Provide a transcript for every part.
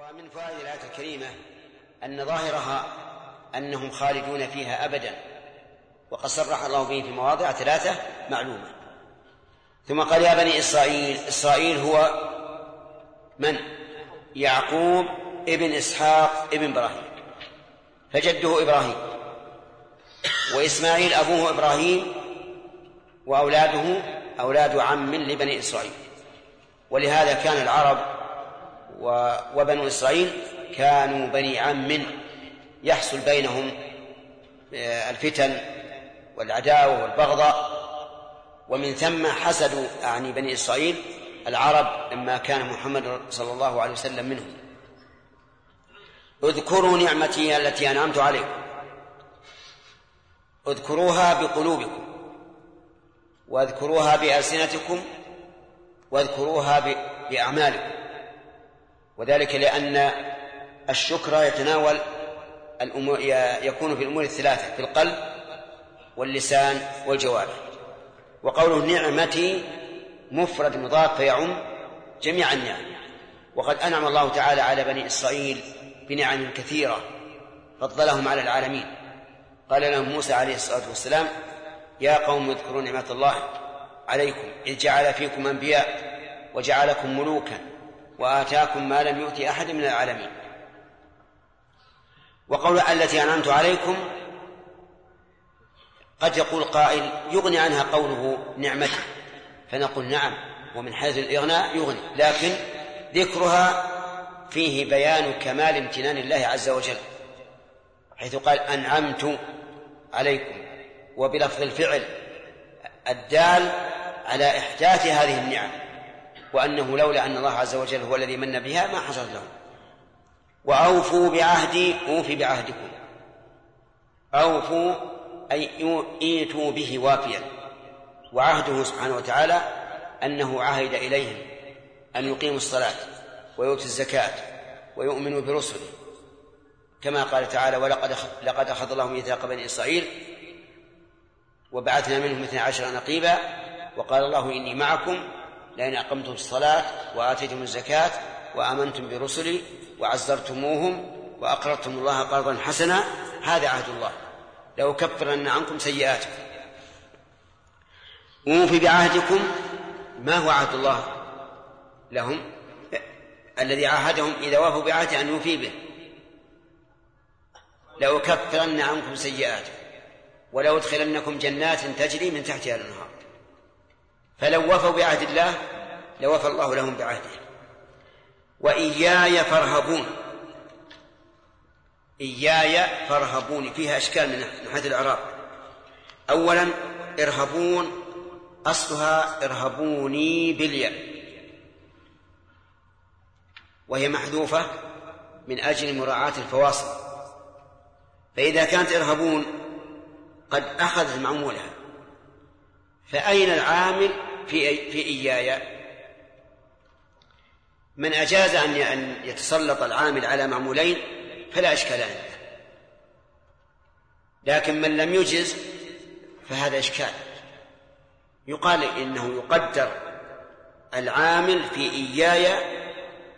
ومن فوائد الآية الكريمة أن ظاهرها أنهم خالدون فيها أبدا وقد صرح الله به في مواضع ثلاثة معلومة ثم قال يا بني إسرائيل إسرائيل هو من؟ يعقوب ابن إسحاق ابن إبراهيم فجده إبراهيم وإسماعيل أبوه إبراهيم وأولاده أولاد عم لبني إسرائيل ولهذا كان العرب وبنو إسرائيل كانوا بني عم يحصل بينهم آه، الفتن والعداوة والبغضاء ومن ثم حسدوا أعني بني إسرائيل العرب لما كان محمد صلى الله عليه وسلم منهم. اذكروا نعمتي التي أنعمت عليكم. اذكروها بقلوبكم واذكروها بألسنتكم واذكروها بأعمالكم. وذلك لأن الشكر يتناول الأمور يكون في الأمور الثلاثة في القلب واللسان والجوارح. وقوله نعمتي مفرد مضاف فيعم جميع النعم. وقد أنعم الله تعالى على بني إسرائيل بنعم كثيرة فضلهم على العالمين. قال لهم موسى عليه الصلاة والسلام يا قوم اذكروا نعمة الله عليكم إذ جعل فيكم أنبياء وجعلكم ملوكا. وآتاكم ما لم يؤت أحد من العالمين. وقول التي أنعمت عليكم قد يقول قائل يغني عنها قوله نعمته فنقول نعم ومن حيث الإغناء يغني. لكن ذكرها فيه بيان كمال امتنان الله عز وجل حيث قال أنعمت عليكم. وبلفظ الفعل الدال على إحداث هذه النعم. وأنه لولا أن الله عز وجل هو الذي من بها ما حصلت لهم وأوفوا بعهدي أوفي بعهدكم. أوفوا أي إيتوا به وافيا. وعهده سبحانه وتعالى أنه عهد إليهم أن يقيموا الصلاة ويؤتوا الزكاة ويؤمنوا برسله. كما قال تعالى ولقد لقد أخذ الله ميثاق بني إسرائيل وبعثنا منهم اثني عشر نقيبا وقال الله إني معكم لئن أقمتم الصلاة وآتيتم الزكاة وآمنتم برسلي وعزرتموهم وأقرضتم الله قرضا حسنا هذا عهد الله. لو كفرن عنكم سيئاتكم. أوفي بعهدكم ما هو عهد الله لهم؟ الذي عاهدهم إذا وافوا بعهده أن يوفي به. لأكفرن عنكم سيئاتكم. ولو ادخلنكم جنات تجري من تحتها الأنهار. فلو وفوا بعهد الله لوفى الله لهم بعهده. وإياي فارهبون. إياي فارهبون فيها أشكال من حيث الإعراب. أولا ارهبون. أصلها ارهبوني بالياء. وهي محذوفة من أجل مراعاة الفواصل. فإذا كانت ارهبون قد أخذت معمولها. فأين العامل؟ في في إياي. من أجاز أن يتسلط العامل على معمولين فلا إشكال عنده. لكن من لم يجز فهذا إشكال. يقال إنه يقدر العامل في إياي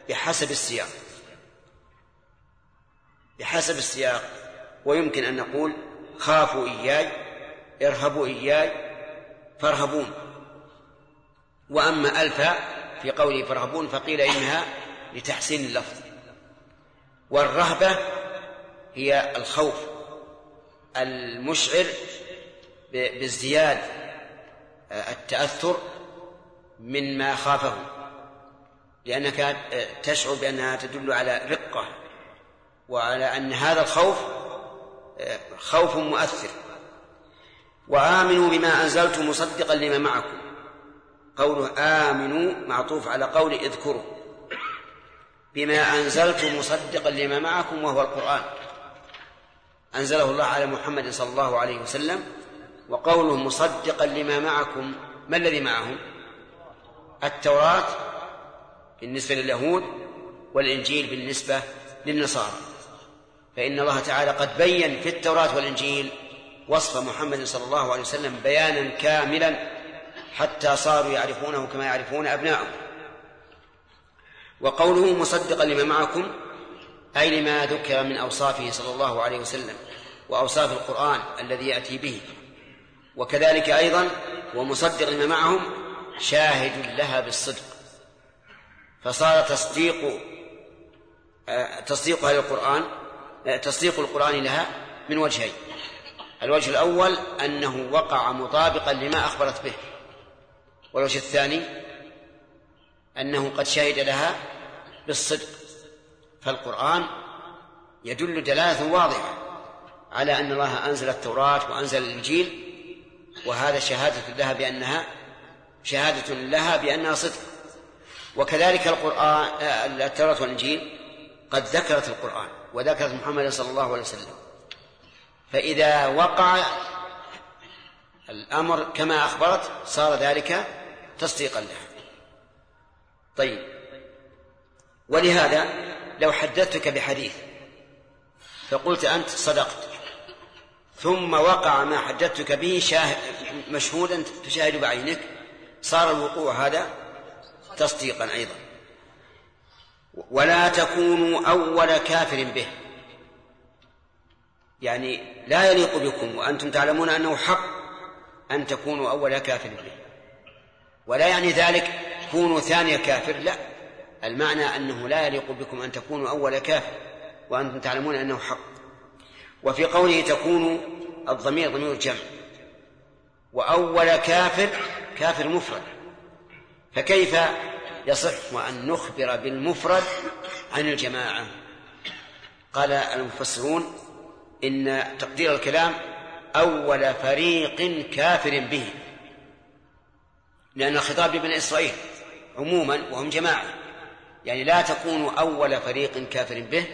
بحسب السياق. بحسب السياق. ويمكن أن نقول خافوا إياي ارهبوا إياي فارهبون. وأما ألف في قوله فارهبون فقيل إنها لتحسين اللفظ. والرهبة هي الخوف المشعر بازدياد التأثر مما خافه. لأنك تشعر بأنها تدل على رقة وعلى أن هذا الخوف خوف مؤثر. وآمنوا بما أنزلت مصدقا لما معكم. قوله آمنوا معطوف على قول اذكروا بما أنزلت مصدقا لما معكم وهو القرآن. أنزله الله على محمد صلى الله عليه وسلم وقوله مصدقا لما معكم ما الذي معهم؟ التوراة بالنسبة لليهود والإنجيل بالنسبة للنصارى. فإن الله تعالى قد بين في التوراة والإنجيل وصف محمد صلى الله عليه وسلم بيانا كاملا حتى صاروا يعرفونه كما يعرفون أبناءهم. وقوله مصدقا لما معكم أي لما ذكر من أوصافه صلى الله عليه وسلم وأوصاف القرآن الذي يأتي به. وكذلك أيضا ومصدق لما معهم شاهد لها بالصدق. فصار تصديق آه، تصديقها للقرآن آه، تصديق القرآن لها من وجهين. الوجه الأول أنه وقع مطابقا لما أخبرت به. والوجه الثاني أنه قد شهد لها بالصدق فالقرآن يدل دلالة واضحة على أن الله أنزل التوراة وأنزل الإنجيل وهذا شهادة لها بأنها شهادة لها بأنها صدق. وكذلك القرآن التوراة والإنجيل قد ذكرت القرآن وذكرت محمد صلى الله عليه وسلم. فإذا وقع الأمر كما أخبرت صار ذلك تصديقا لها طيب. ولهذا لو حدثتك بحديث فقلت أنت صدقت ثم وقع ما حدثتك به شاهد مشهودا تشاهد بعينك صار الوقوع هذا تصديقا أيضا. ولا تكونوا أول كافر به. يعني لا يليق بكم وأنتم تعلمون أنه حق أن تكونوا أول كافر به. ولا يعني ذلك كونوا ثاني كافر لا. المعنى أنه لا يليق بكم أن تكونوا أول كافر وأنتم تعلمون أنه حق. وفي قوله تكونوا الضمير ضمير الجمع وأول كافر كافر مفرد. فكيف يصح أن نخبر بالمفرد عن الجماعة؟ قال المفسرون إن تقدير الكلام أول فريق كافر به. لأن الخطاب لبني إسرائيل عموما وهم جماعة. يعني لا تكونوا أول فريق كافر به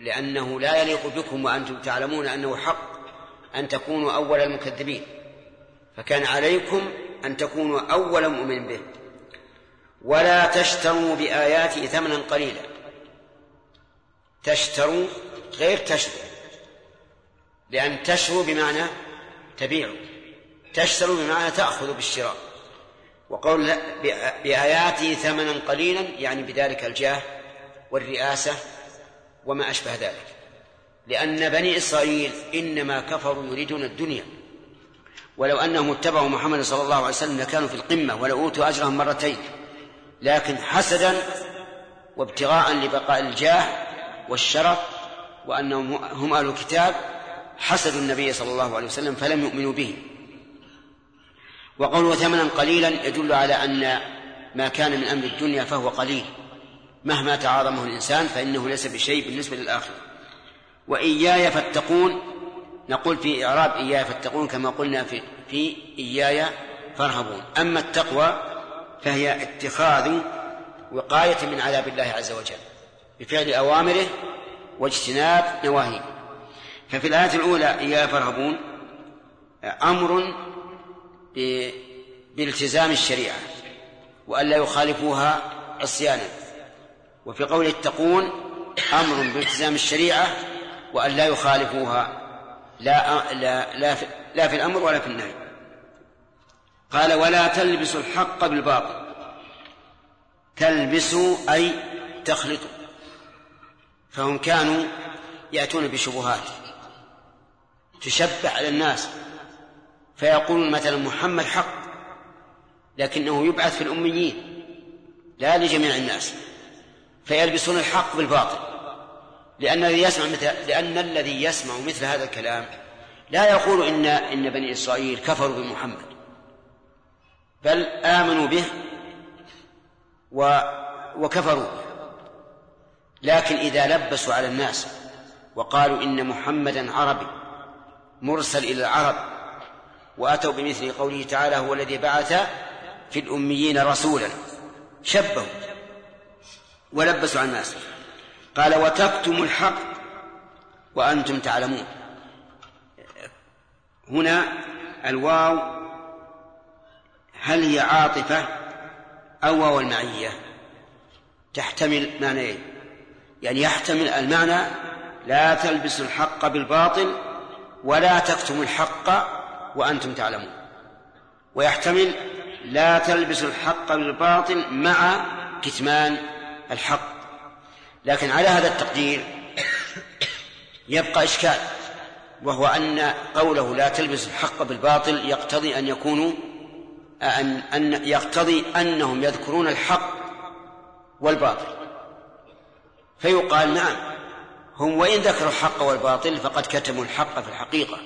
لأنه لا يليق بكم وأنتم تعلمون أنه حق أن تكونوا أول المكذبين. فكان عليكم أن تكونوا أول مؤمن به. ولا تشتروا بآياتي ثمنا قليلا. تشتروا غير تشتروا. لأن تشروا بمعنى تبيعوا. تشتروا بمعنى تأخذوا بالشراء. وقول بآياتي ثمنا قليلا يعني بذلك الجاه والرئاسة وما أشبه ذلك. لأن بني إسرائيل إنما كفروا يريدون الدنيا. ولو أنهم اتبعوا محمد صلى الله عليه وسلم لكانوا في القمة ولأوتوا أجرهم مرتين. لكن حسدا وابتغاء لبقاء الجاه والشرف وأنهم هم أهل الكتاب حسدوا النبي صلى الله عليه وسلم فلم يؤمنوا به. وقوله ثمنا قليلا يدل على أن ما كان من أمر الدنيا فهو قليل. مهما تعاظمه الإنسان فإنه ليس بشيء بالنسبة للآخرة. وإياي فاتقون نقول في إعراب إياي فاتقون كما قلنا في, في إياي فارهبون. أما التقوى فهي اتخاذ وقاية من عذاب الله عز وجل بفعل أوامره واجتناب نواهيه. ففي الآية الأولى إياي فارهبون أمر بالتزام الشريعة وألا يخالفوها عصيانا. وفي قول اتقون أمر بالتزام الشريعة وأن لا يخالفوها لا لا لا في, لا في الأمر ولا في النهي. قال ولا تلبسوا الحق بالباطل. تلبسوا أي تخلطوا. فهم كانوا يأتون بشبهات تشبع على الناس. فيقولون مثلا محمد حق لكنه يبعث في الأميين لا لجميع الناس فيلبسون الحق بالباطل لأن الذي يسمع مثل لأن الذي يسمع مثل هذا الكلام لا يقول إن إن بني إسرائيل كفروا بمحمد بل آمنوا به و وكفروا لكن إذا لبسوا على الناس وقالوا إن محمدا عربي مرسل إلى العرب وأتوا بمثل قوله تعالى هو الذي بعث في الأميين رسولا. شبهوا ولبسوا على الناس قال وتكتم الحق وأنتم تعلمون. هنا الواو هل هي عاطفة أو واو المعية؟ تحتمل معنيين. يعني يحتمل المعنى لا تلبسوا الحق بالباطل ولا تكتموا الحق وأنتم تعلمون. ويحتمل لا تلبسوا الحق بالباطل مع كتمان الحق. لكن على هذا التقدير يبقى إشكال وهو أن قوله لا تلبس الحق بالباطل يقتضي أن يكونوا أن أن يقتضي أنهم يذكرون الحق والباطل. فيقال نعم هم وإن ذكروا الحق والباطل فقد كتموا الحق في الحقيقة.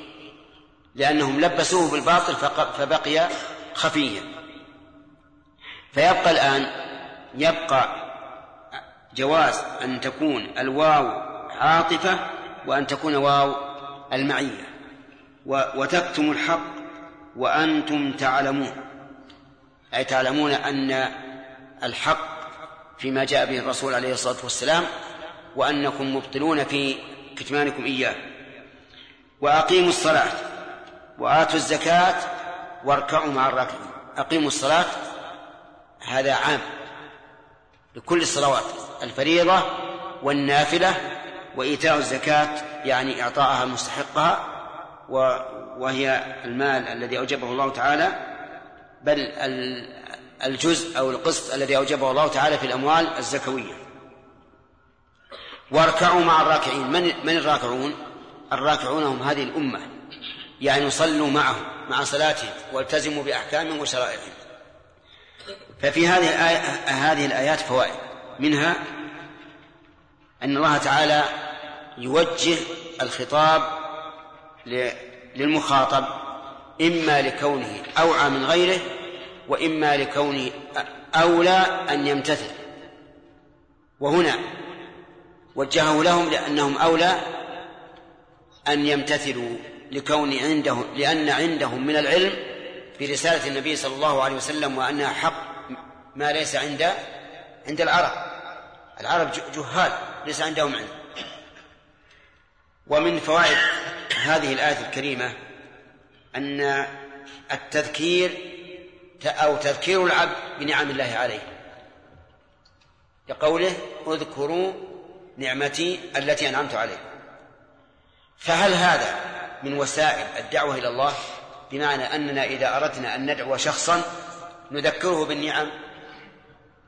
لأنهم لبسوه بالباطل فبقي خفيا. فيبقى الآن يبقى جواز أن تكون الواو عاطفة وأن تكون واو المعية. وتكتم الحق وأنتم تعلمون. أي تعلمون أن الحق فيما جاء به الرسول عليه الصلاة والسلام وأنكم مبطلون في كتمانكم إياه. وأقيموا الصلاة. وآتوا الزكاة واركعوا مع الراكعين. أقيموا الصلاة. هذا عام لكل الصلوات الفريضة والنافلة وإيتاء الزكاة يعني إعطاءها مستحقها وهي المال الذي أوجبه الله تعالى. بل الجزء أو القسط الذي أوجبه الله تعالى في الأموال الزكوية. واركعوا مع الراكعين. من من الراكعون؟ الراكعون هم هذه الأمة. يعني صلوا معهم مع صلاتهم والتزموا بأحكامهم وشرائعهم. ففي هذه الآية هذه الآيات فوائد. منها أن الله تعالى يوجه الخطاب للمخاطب إما لكونه أوعى من غيره وإما لكونه أولى أن يمتثل. وهنا وجهه لهم لأنهم أولى أن يمتثلوا. لكون عندهم لأن عندهم من العلم برسالة النبي صلى الله عليه وسلم وأنها حق ما ليس عند عند العرب. العرب جهال ليس عندهم علم. ومن فوائد هذه الآية الكريمة أن التذكير أو تذكير العبد بنعم الله عليه. لقوله اذكروا نعمتي التي أنعمت عليكم. فهل هذا من وسائل الدعوة إلى الله بمعنى أننا إذا أردنا أن ندعو شخصا نذكره بالنعم؟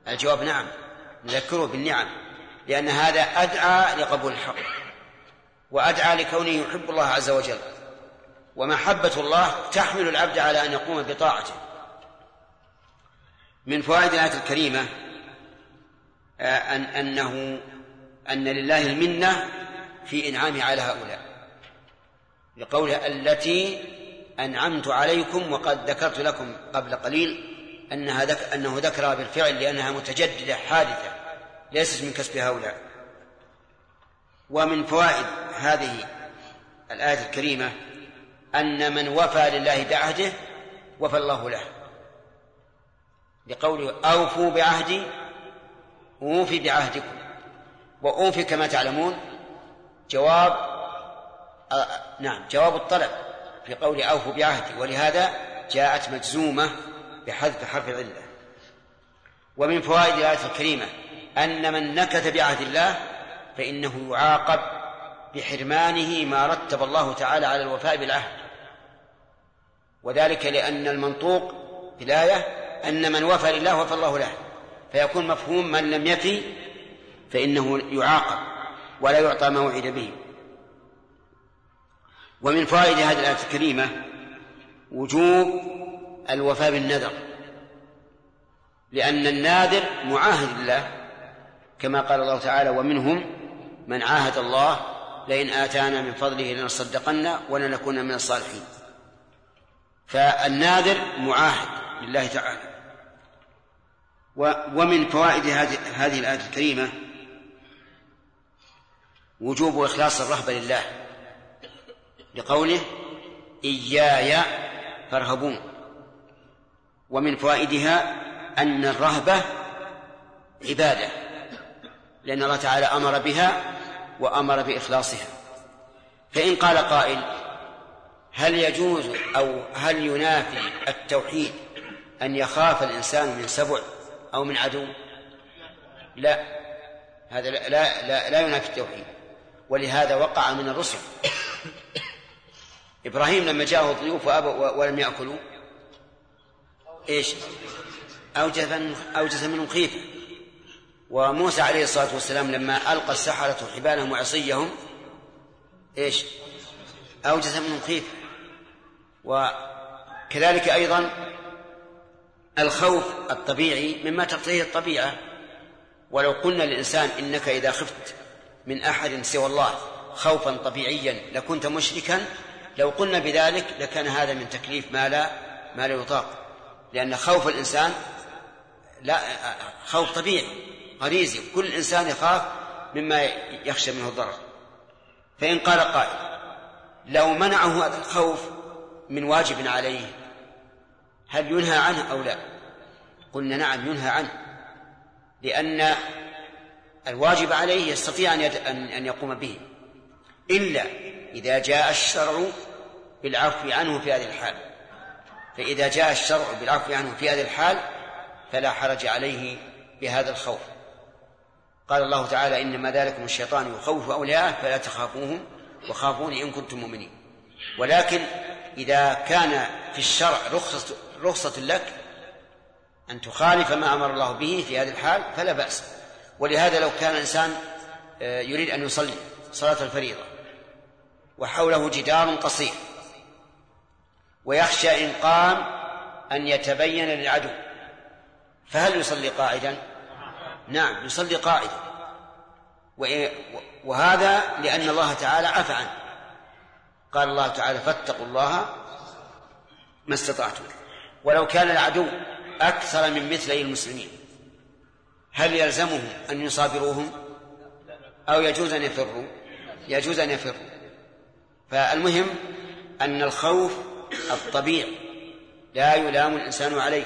الجواب نعم نذكره بالنعم لأن هذا أدعى لقبول الحق وأدعى لكونه يحب الله عز وجل ومحبة الله تحمل العبد على أن يقوم بطاعته. من فوائد الآية الكريمة آه، أن أنه أن لله المنة في إنعامه على هؤلاء. لقوله التي أنعمت عليكم وقد ذكرت لكم قبل قليل أنها ذك أنه ذكرها بالفعل لأنها متجددة حادثة ليست من كسب هؤلاء. ومن فوائد هذه الآية الكريمة أن من وفى لله بعهده وفى الله له. بقوله أوفوا بعهدي أوفي بعهدكم وأوفي كما تعلمون جواب نعم جواب الطلب في قول أوفوا بعهدي ولهذا جاءت مجزومة بحذف حرف العلة. ومن فوائد الآية الكريمة أن من نكث بعهد الله فإنه يعاقب بحرمانه ما رتب الله تعالى على الوفاء بالعهد. وذلك لأن المنطوق في الآية أن من وفى لله وفى الله له. فيكون مفهوم من لم يفي فإنه يعاقب ولا يعطى ما وعد به. ومن فوائد هذه الآية الكريمة وجوب الوفاء بالنذر لأن الناذر معاهد لله كما قال الله تعالى ومنهم من عاهد الله لئن آتانا من فضله لنصدقن ولنكون من الصالحين. فالناذر معاهد لله تعالى. ومن فوائد هذه الآية الكريمة وجوب إخلاص الرهبة لله. لقوله إياي فارهبون. ومن فوائدها أن الرهبة عبادة لأن الله تعالى أمر بها وأمر بإخلاصها. فإن قال قائل هل يجوز أو هل ينافي التوحيد أن يخاف الإنسان من سبع أو من عدو؟ لا هذا لا لا, لا ينافي التوحيد. ولهذا وقع من الرسل إبراهيم لما جاءه الضيوف وأبوا ولم يأكلوا؟ إيش؟ أوجس أوجس منهم خيفة. وموسى عليه الصلاة والسلام لما ألقى السحرة حبالهم وعصيهم إيش؟ أوجس منهم خيفة. وكذلك أيضا الخوف الطبيعي مما تقتضيه الطبيعة. ولو قلنا للإنسان إنك إذا خفت من أحد سوى الله خوفا طبيعيا لكنت مشركا لو قلنا بذلك لكان هذا من تكليف ما لا ما لا يطاق. لأن خوف الإنسان لا خوف طبيعي غريزي كل إنسان يخاف مما يخشى منه الضرر. فإن قال قائل لو منعه هذا الخوف من واجب عليه هل ينهى عنه أو لا؟ قلنا نعم ينهى عنه. لأن الواجب عليه يستطيع أن أن يقوم به. إلا إذا جاء الشرع بالعفو عنه في هذه الحال. فإذا جاء الشرع بالعفو عنه في هذه الحال فلا حرج عليه بهذا الخوف. قال الله تعالى إنما ذلكم الشيطان يخوف أولياءه فلا تخافوهم وخافوني إن كنتم مؤمنين. ولكن إذا كان في الشرع رخصة, رخصة لك أن تخالف ما أمر الله به في هذه الحال فلا بأس. ولهذا لو كان الإنسان آه، يريد أن يصلي صلاة الفريضة وحوله جدار قصير ويخشى إن قام أن يتبين للعدو. فهل يصلي قاعدا؟ نعم يصلي قاعدا. وهذا لأن الله تعالى عفى عنه قال الله تعالى فاتقوا الله ما استطعتم. ولو كان العدو أكثر من مثلي المسلمين هل يلزمهم أن يصابروهم؟ أو يجوز أن يفروا؟ يجوز أن يفروا. فالمهم أن الخوف الطبيعي. لا يلام الإنسان عليه.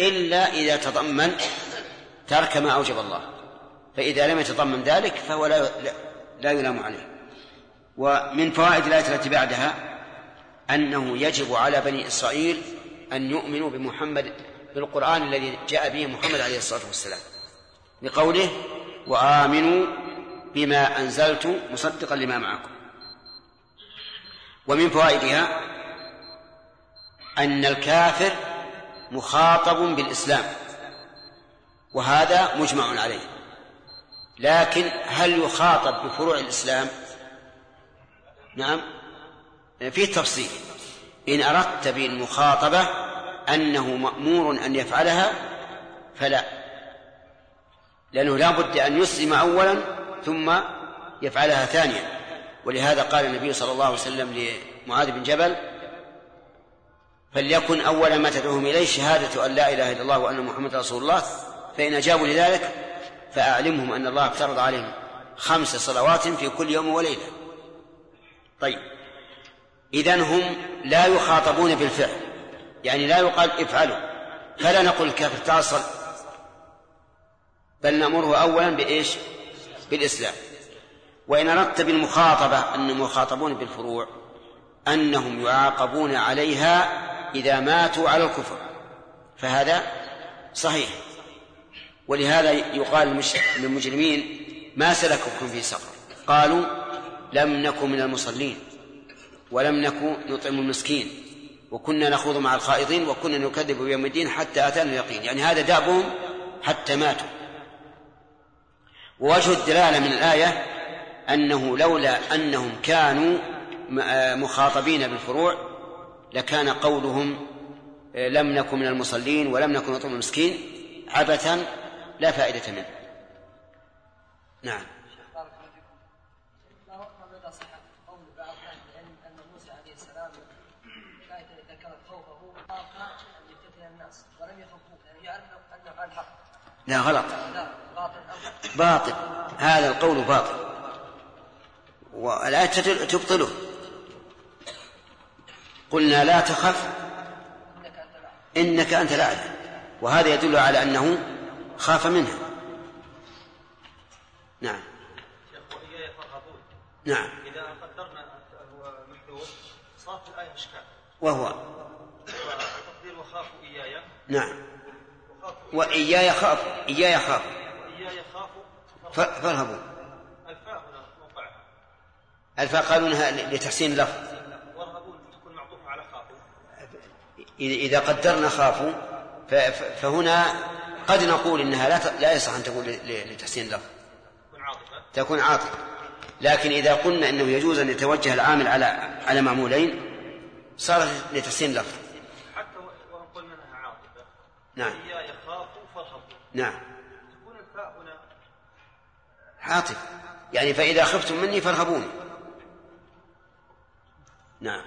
إلا إذا تضمن ترك ما أوجب الله. فإذا لم يتضمن ذلك فهو لا لا يلام عليه. ومن فوائد الآية التي بعدها أنه يجب على بني إسرائيل أن يؤمنوا بمحمد بالقرآن الذي جاء به محمد عليه الصلاة والسلام. لقوله وآمنوا بما أنزلت مصدقا لما معكم. ومن فوائدها أن الكافر مخاطب بالإسلام وهذا مجمع عليه. لكن هل يخاطب بفروع الإسلام؟ نعم. فيه تفصيل. إن أردت بالمخاطبة أنه مأمور أن يفعلها فلا. لأنه لا بد أن يسلم أولا ثم يفعلها ثانيا. ولهذا قال النبي صلى الله عليه وسلم لمعاذ بن جبل فليكن أول ما تدعوهم إليه شهادة أن لا إله إلا الله وأن محمد رسول الله فإن أجابوا لذلك فأعلمهم أن الله افترض عليهم خمس صلوات في كل يوم وليلة. طيب. إذا هم لا يخاطبون بالفعل يعني لا يقال افعلوا فلا نقول تعال صل بل نأمره أولا بإيش؟ بالإسلام. وإن أردت بالمخاطبة أنهم يخاطبون بالفروع أنهم يعاقبون عليها إذا ماتوا على الكفر. فهذا صحيح. ولهذا يقال للمجرمين ما سلككم في سقر. قالوا لم نكن من المصلين ولم نكن نطعم المسكين وكنا نخوض مع الخائضين وكنا نكذب بيوم الدين حتى أتانا اليقين. يعني هذا دابهم حتى ماتوا. ووجه الدلالة من الآية أنه لولا أنهم كانوا مخاطبين بالفروع لكان قولهم لم نكن من المصلين ولم نكن نطعم المسكين عبثا لا فائدة منه. نعم. لا غلط. باطل. هذا القول باطل. والآية تبطله. قلنا لا تخف. إنك أنت الأعلى وهذا يدل على أنه خاف منها نعم. نعم. إذا قدرنا محذوف صار في الآية إشكال وهو. تقدير وخافوا إياي. نعم. وإياي خاف. إياي خاف. وإياي خافوا فارهبوا. الفاء قالونها لتحسين اللفظ. تكون معطوفة على خافوا إذا قدرنا خافوا فهنا قد نقول إنها لا لا يصح أن تكون لتحسين اللفظ. تكون عاطفة. لكن إذا قلنا إنه يجوز أن يتوجه العامل على على معمولين صارت لتحسين اللفظ. حتى وان قلنا إنها عاطفة نعم. هي يخاف فارهبوا نعم. تكون الفاء هنا عاطفة. يعني فإذا خفتم مني فارهبوني. نعم.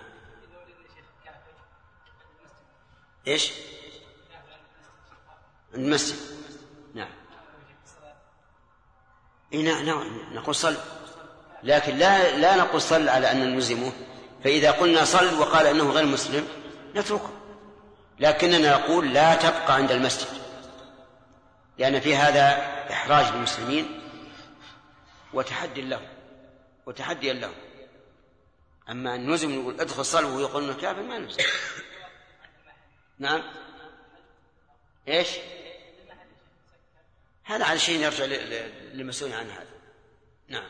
إيش؟ المسجد. نعم. إيه نعم نعم نقول صل. لكن لا لا نقول صل على أن نلزمه. فإذا قلنا صل وقال أنه غير مسلم نتركه. لكننا نقول لا تبقى عند المسجد. لأن في هذا إحراج للمسلمين وتحدي له وتحديا له أما أن نلزم نقول ادخل صل وهو يقول أنه كافر ما نلزم نعم. إيش؟ هذا على شيء يرجع للمسؤول عن هذا. نعم.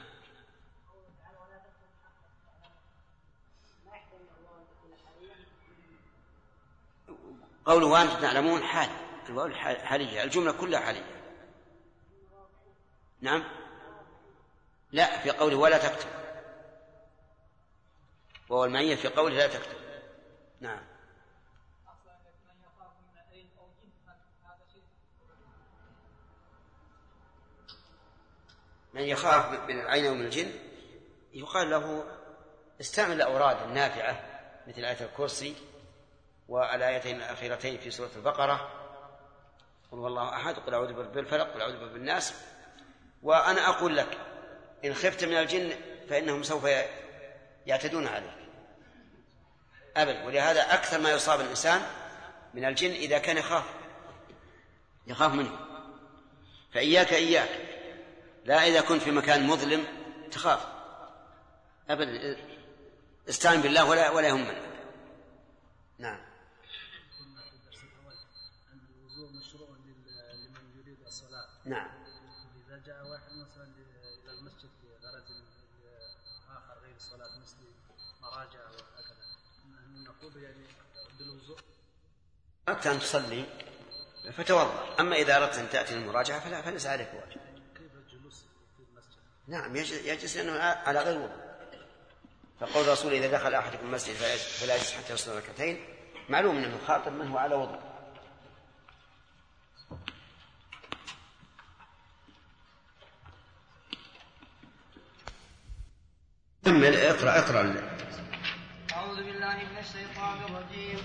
قوله وأنتم تعلمون حال الواو حالية الجملة كلها حالية. نعم. لا في قوله ولا تكتب. وهو المعية في قوله لا تكتب. نعم. من يخاف من العين ومن الجن؟ يقال له استعمل الأوراد النافعة مثل آية الكرسي والآيتين الأخيرتين في سورة البقرة. قل هو الله أحد قل أعوذ برب الفلق قل أعوذ برب الناس. وأنا أقول لك إن خفت من الجن فإنهم سوف يعتدون عليك أبدا ولهذا أكثر ما يصاب الإنسان من الجن إذا كان يخاف. يخاف منه. فإياك إياك. لا إذا كنت في مكان مظلم تخاف. أبدا استعن بالله ولا ولا يهمك. نعم. الوضوء مشروع لمن يريد الصلاة. نعم إذا جاء واحد مثلا إلى المسجد لغرض آخر غير الصلاة مثل مراجع وهكذا نقول يعني بالوضوء أردت أن تصلي فتوضأ. أما إذا أردت أن تأتي للمراجعة فلا فليس عليك واجب. كيف الجلوس في المسجد؟ نعم يجلس لأنه على غير وضوء. فقول الرسول إذا دخل أحدكم المسجد فلا يجلس حتى يصلي ركعتين معلوم أنه خاطب من هو على وضوء. اقرأ اقرأ أعوذ بالله من الشيطان الرجيم.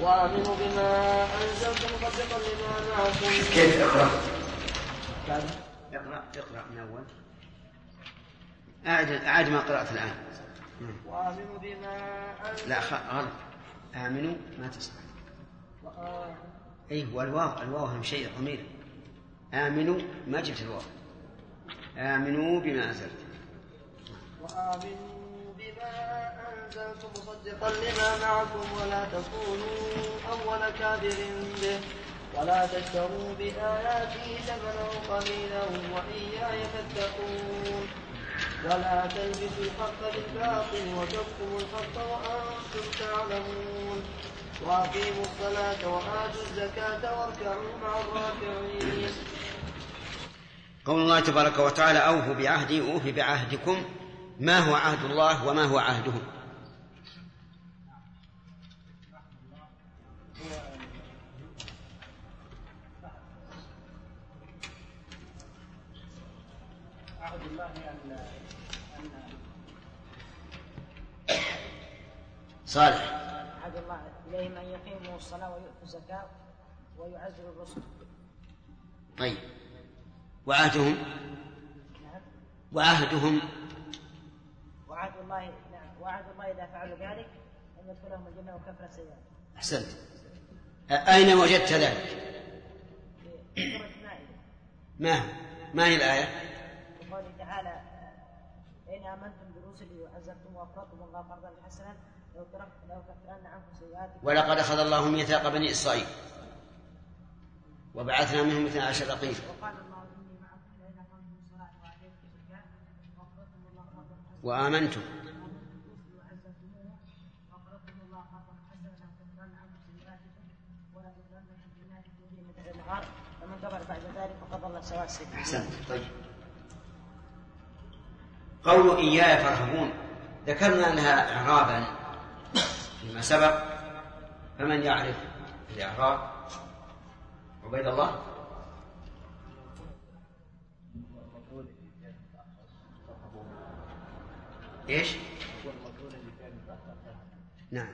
وآمنوا بما أنزلت مصدقا لما معكم. كيف اقرأ؟ اقرأ اقرأ من أول. أعد أعد ما قرأت الآن. وآمنوا بما أنزلت لا خ- غلط. آمنوا ما تصح أي والواو الواو أهم شيء ضمير. آمنوا ما جبت الواو. آمنوا بما أنزلت. وآمنوا بما أنزلت مصدقا لما معكم ولا تكونوا أول كافر به. ولا تشتروا بآياتي ثمنا قليلا وإياي فاتقون. ولا تلبسوا الحق بالباطل وتكتموا الحق وأنتم تعلمون. وأقيموا الصلاة وآتوا الزكاة واركعوا مع الراكعين. قول الله تبارك وتعالى أوفوا بعهدي أوفي بعهدكم. ما هو عهد الله وما هو عهدهم؟ صالح. عهد الله إليهم أن يقيموا الصلاة ويؤتوا الزكاة ويعزروا الرسل. طيب. وعهدهم؟ نعم. وعهدهم؟ وعهد الله نعم. وعهد الله إذا فعلوا ذلك أن يدخلهم الجنة وكفر السيئات. أحسنت. أين وجدت ذلك؟ ما؟ ما هي الآية؟ وقوله تعالى إن آمنتم برسلي وعزرتم وأقرضتم الله قرضا حسنا. ولقد أخذ الله ميثاق بني إسرائيل. وبعثنا منهم اثنا عشر رقيبا وآمنتم كفر بعد ذلك فقد ضل سواء السبيل أحسنت. طيب. قول إياي فارهبون. ذكرنا أنها إعرابا. فيما سبق فمن يعرف الإعراب؟ عبيد الله. إيش؟ نعم.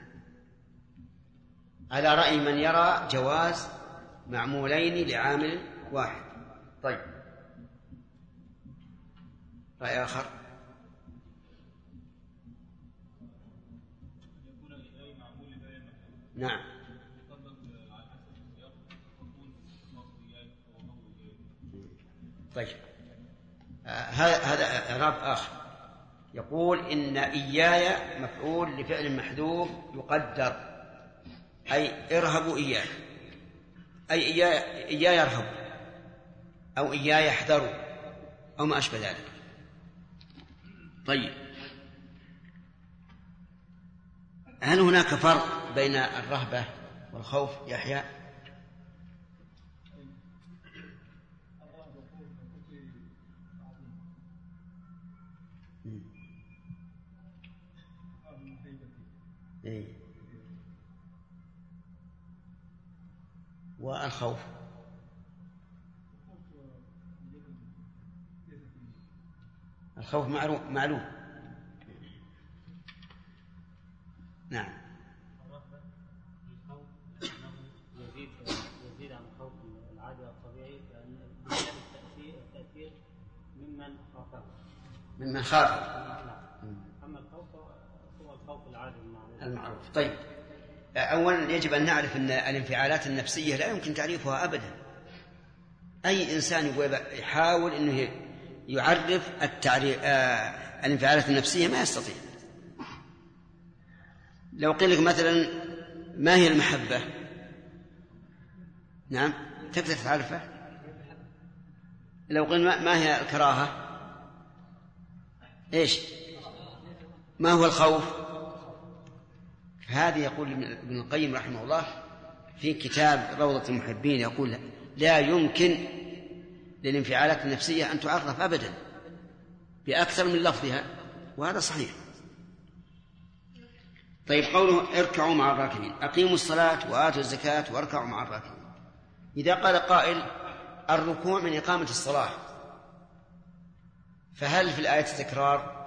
على رأي من يرى جواز معمولين لعامل واحد. طيب. رأي آخر؟ نعم. طيب. آه، هذا هذا إعراب آخر. يقول إن إياي مفعول لفعل محذوف يقدر. أي ارهبوا إياي. أي إياي إياي ارهبوا أو إياي احذروا أو ما أشبه ذلك. طيب. هل هناك فرق؟ بين الرهبة والخوف يحيى؟ إيه. والخوف الخوف معروف معلوم نعم ممن خاف أما الخوف هو الخوف العادي المعروف. المعروف. طيب. أولا يجب أن نعرف أن الانفعالات النفسية لا يمكن تعريفها أبدا. أي إنسان يحاول أنه يعرف التعريف آه الانفعالات النفسية ما يستطيع. لو قيل لك مثلا ما هي المحبة؟ نعم. تقدر تعرفه لو قيل ما ما هي الكراهة؟ إيش؟ ما هو الخوف؟ هذه يقول ابن القيم رحمه الله في كتاب روضة المحبين يقول لا يمكن للانفعالات النفسية أن تعرف أبدا بأكثر من لفظها وهذا صحيح. طيب قوله اركعوا مع الراكعين أقيموا الصلاة وآتوا الزكاة واركعوا مع الراكعين. إذا قال قائل الركوع من إقامة الصلاة فهل في الآية تكرار؟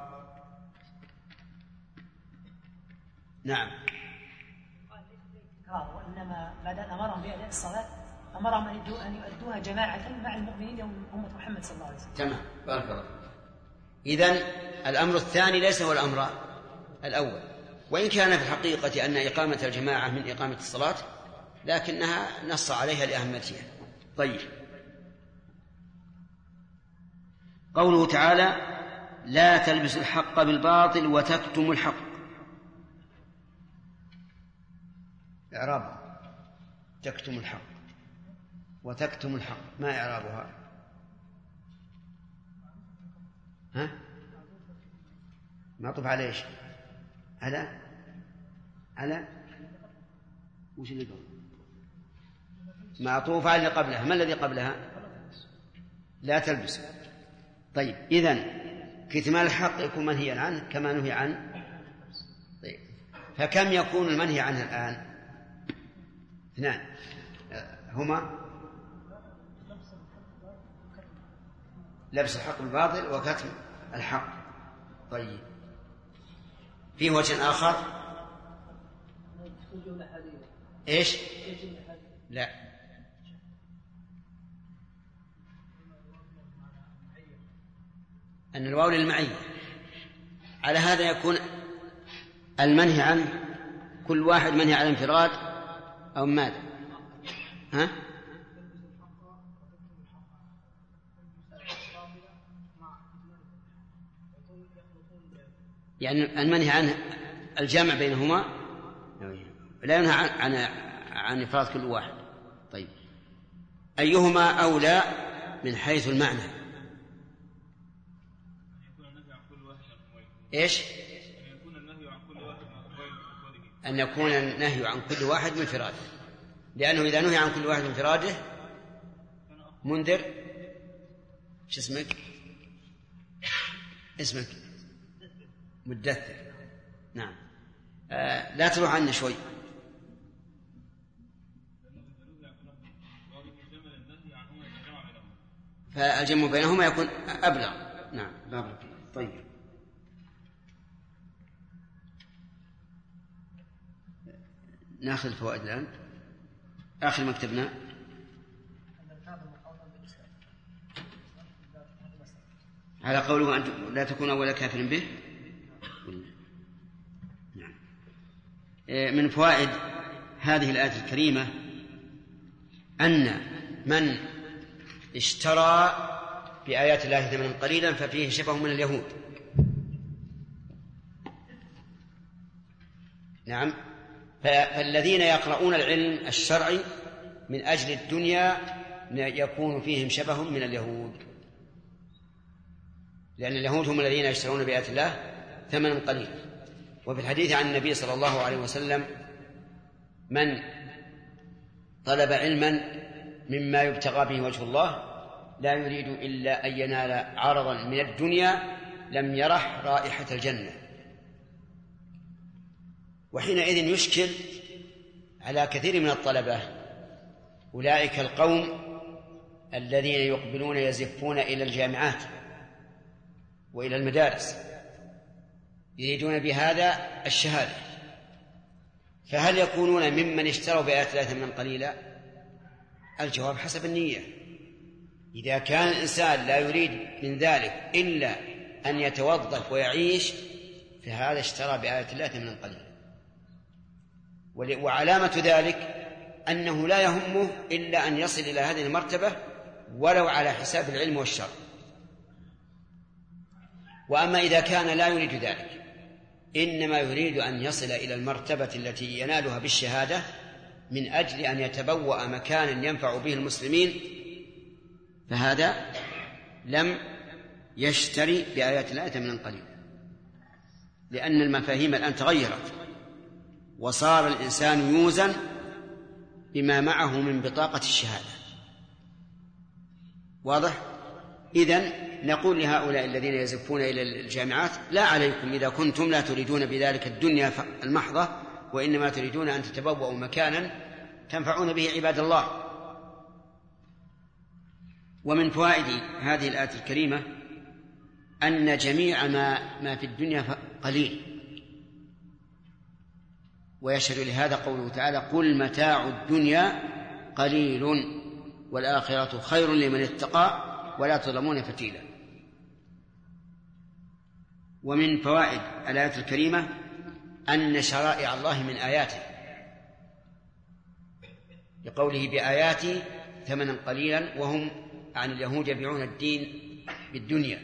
نعم. وانما ما دام أمرهم بأداء الصلاة أمرهم أن يؤدوا- أن يؤدوها جماعة مع المؤمنين يوم أمة محمد صلى الله عليه وسلم. تمام. بارك الله إذا الأمر الثاني ليس هو الأمر الأول. وإن كان في الحقيقة أن إقامة الجماعة من إقامة الصلاة لكنها نص عليها لأهميتها. طيب. قوله تعالى لا تلبسوا الحق بالباطل وتكتموا الحق. إعراب. تكتم الحق وتكتم الحق. ما إعرابها؟ ها؟ معطوف على إيش على على وش اللي قبل؟ معطوف على اللي قبلها. ما الذي قبلها؟ لا تلبس طيب إذا كتمان الحق يكون منهيا عنه كما نهي عنه طيب فكم يكون المنهي عنه الآن؟ اثنان. آه، هما؟ لبس الحق بالباطل وكتم الحق. طيب. في وجه آخر؟ إيش؟ لا. أن الواو للمعية. على هذا يكون المنهي عنه كل واحد منهي على انفراد أو ماذا؟ ها؟ يعني المنهي عنه الجمع بينهما لا ينهى عن عن, عن إفراد كل واحد. طيب. أيهما أولى من حيث المعنى؟ إيش؟ أن يكون النهي عن كل واحد من انفراده لأنه إذا نهي عن كل واحد من انفراده منذر. شو اسمك؟ اسمك؟ مدثر. نعم. آه لا تروح عنا شوي. فالجمع بينهما يكون أبلغ. نعم. بارك طيب. ناخذ الفوائد الآن. آخر ما كتبنا على قوله أن لا تكون أول كافر به. نعم. إيه، من فوائد هذه الآية الكريمة أن من اشترى بآيات الله ثمنا قليلا ففيه شبه من اليهود. نعم. فالذين يقرؤون العلم الشرعي من أجل الدنيا يكون فيهم شبه من اليهود. لأن اليهود هم الذين يشترون بآيات الله ثمنا قليلا. وفي الحديث عن النبي صلى الله عليه وسلم من طلب علما مما يبتغى به وجه الله لا يريد إلا أن ينال عرضا من الدنيا لم يرح رائحة الجنة. وحينئذ يشكل على كثير من الطلبة. أولئك القوم الذين يقبلون يزفون إلى الجامعات وإلى المدارس يريدون بهذا الشهادة. فهل يكونون ممن اشتروا بآيات الله ثمنا قليلا؟ الجواب حسب النية. إذا كان الإنسان لا يريد من ذلك إلا أن يتوظف ويعيش فهذا اشترى بآية الله ثمنا قليلا. وعلامة ذلك أنه لا يهمه إلا أن يصل إلى هذه المرتبة ولو على حساب العلم والشر وأما إذا كان لا يريد ذلك إنما يريد أن يصل إلى المرتبة التي ينالها بالشهادة من أجل أن يتبوأ مكانا ينفع به المسلمين فهذا لم يشتري بآيات الله ثمنا قليلا لأن المفاهيم الآن تغيرت. وصار الإنسان يوزن بما معه من بطاقة الشهادة. واضح؟ إذن نقول لهؤلاء الذين يزفون إلى الجامعات لا عليكم إذا كنتم لا تريدون بذلك الدنيا المحضة وإنما تريدون أن تتبوأوا مكانا تنفعون به عباد الله. ومن فوائد هذه الآية الكريمة أن جميع ما ما في الدنيا قليل. ويشهد لهذا قوله تعالى قل متاع الدنيا قليل والآخرة خير لمن اتقى ولا تظلمون فتيلا. ومن فوائد الآية الكريمة أن شرائع الله من آياته لقوله بآياتي ثمنا قليلا وهم عن اليهود يبيعون الدين بالدنيا.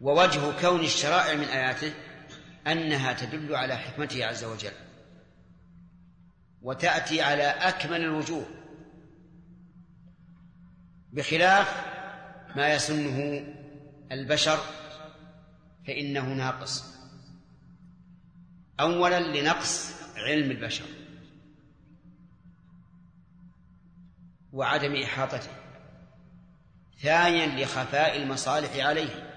ووجه كون الشرائع من آياته أنها تدل على حكمته عز وجل وتأتي على أكمل الوجوه بخلاف ما يسنه البشر فإنه ناقص. أولا لنقص علم البشر وعدم إحاطته. ثانيا لخفاء المصالح عليه.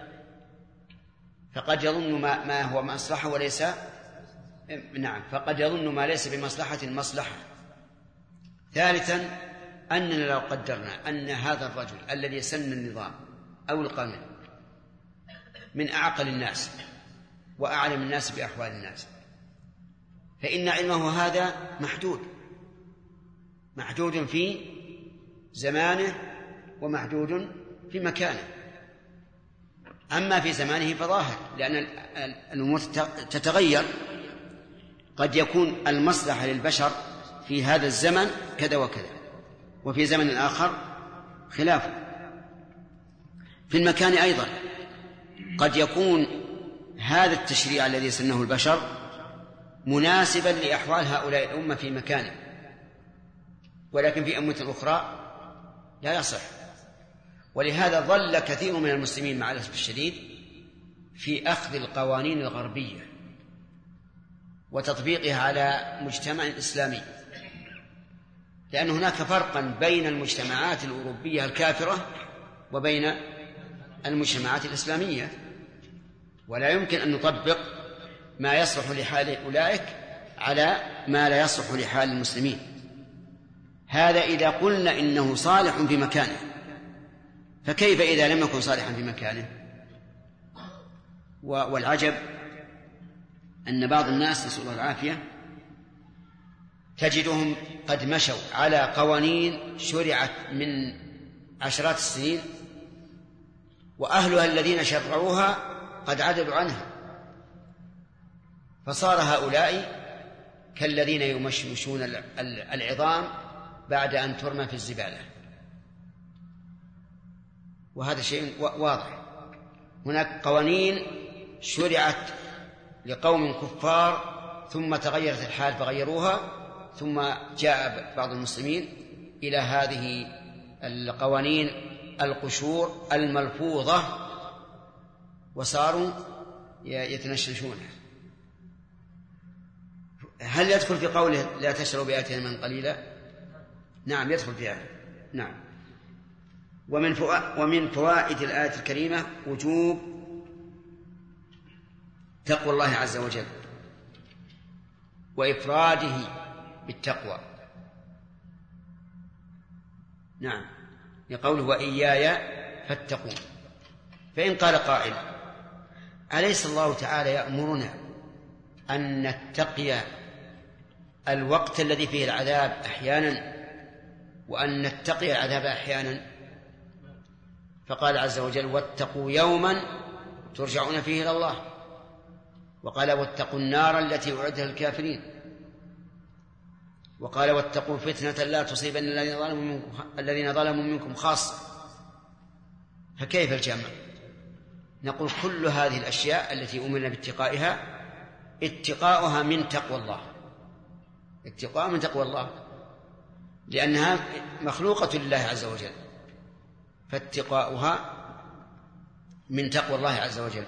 فقد يظن ما, ما هو مصلحة وليس نعم فقد يظن ما ليس بمصلحة مصلحة. ثالثا أننا لو قدرنا أن هذا الرجل الذي سن النظام أو القانون من أعقل الناس وأعلم الناس بأحوال الناس فإن علمه هذا محدود محدود في زمانه ومحدود في مكانه. أما في زمانه فظاهر لأن الأمور تتغير. قد يكون المصلحة للبشر في هذا الزمن كذا وكذا وفي زمن آخر خلافه في المكان أيضا قد يكون هذا التشريع الذي سنه البشر مناسبا لأحوال هؤلاء الأمة في مكانه ولكن في أمة أخرى لا يصح. ولهذا ظل كثير من المسلمين مع الأسف الشديد في أخذ القوانين الغربية وتطبيقها على مجتمع إسلامي لأن هناك فرقا بين المجتمعات الأوروبية الكافرة وبين المجتمعات الإسلامية. ولا يمكن أن نطبق ما يصلح لحال أولئك على ما لا يصلح لحال المسلمين. هذا إذا قلنا إنه صالح في مكانه. فكيف إذا لم يكن صالحا في مكانه؟ والعجب أن بعض الناس نسأل الله العافية تجدهم قد مشوا على قوانين شرعت من عشرات السنين وأهلها الذين شرعوها قد عدلوا عنها. فصار هؤلاء كالذين يمشمشون العظام بعد أن ترمى في الزبالة. وهذا شيء واضح. هناك قوانين شرعت لقوم كفار ثم تغيرت الحال فغيروها ثم جاء بعض المسلمين إلى هذه القوانين القشور الملفوظة وصاروا يتنشنشونها. هل يدخل في قوله لا تشربوا بآياتنا من قليلا؟ نعم يدخل في هذا نعم. ومن ومن فوائد الآية الكريمة وجوب تقوى الله عز وجل وإفراده بالتقوى. نعم. لقوله وإياي فاتقون. فإن قال قائل أليس الله تعالى يأمرنا أن نتقي الوقت الذي فيه العذاب أحيانا وأن نتقي العذاب أحيانا؟ فقال عز وجل واتقوا يوما ترجعون فيه إلى الله. وقال واتقوا النار التي أعدت للكافرين وقال واتقوا فتنة لا تصيبن الذين ظلموا منكم الذين ظلموا منكم خاصة. فكيف الجمع؟ نقول كل هذه الأشياء التي أمرنا باتقائها اتقاؤها من تقوى الله. اتقاء من تقوى الله. لأنها مخلوقة لله عز وجل. فاتقاؤها من تقوى الله عز وجل.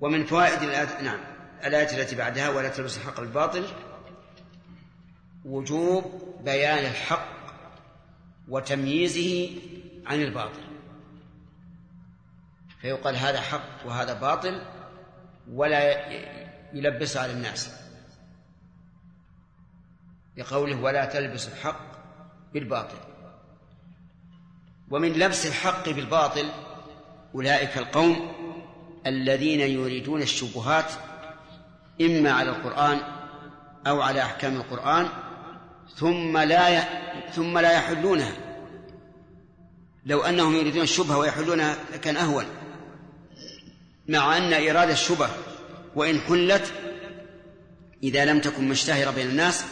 ومن فوائد الآية نعم الآية التي بعدها ولا تلبس الحق بالباطل وجوب بيان الحق وتمييزه عن الباطل. فيقال هذا حق وهذا باطل ولا يلبس على الناس. لقوله ولا تلبس الحق بالباطل. ومن لبس الحق بالباطل أولئك القوم الذين يريدون الشبهات إما على القرآن أو على أحكام القرآن ثم لا ي... ثم لا يحلونها. لو أنهم يريدون الشبهة ويحلونها كان أهون. مع أن إرادة الشبه وإن حلت إذا لم تكن مشتهرة بين الناس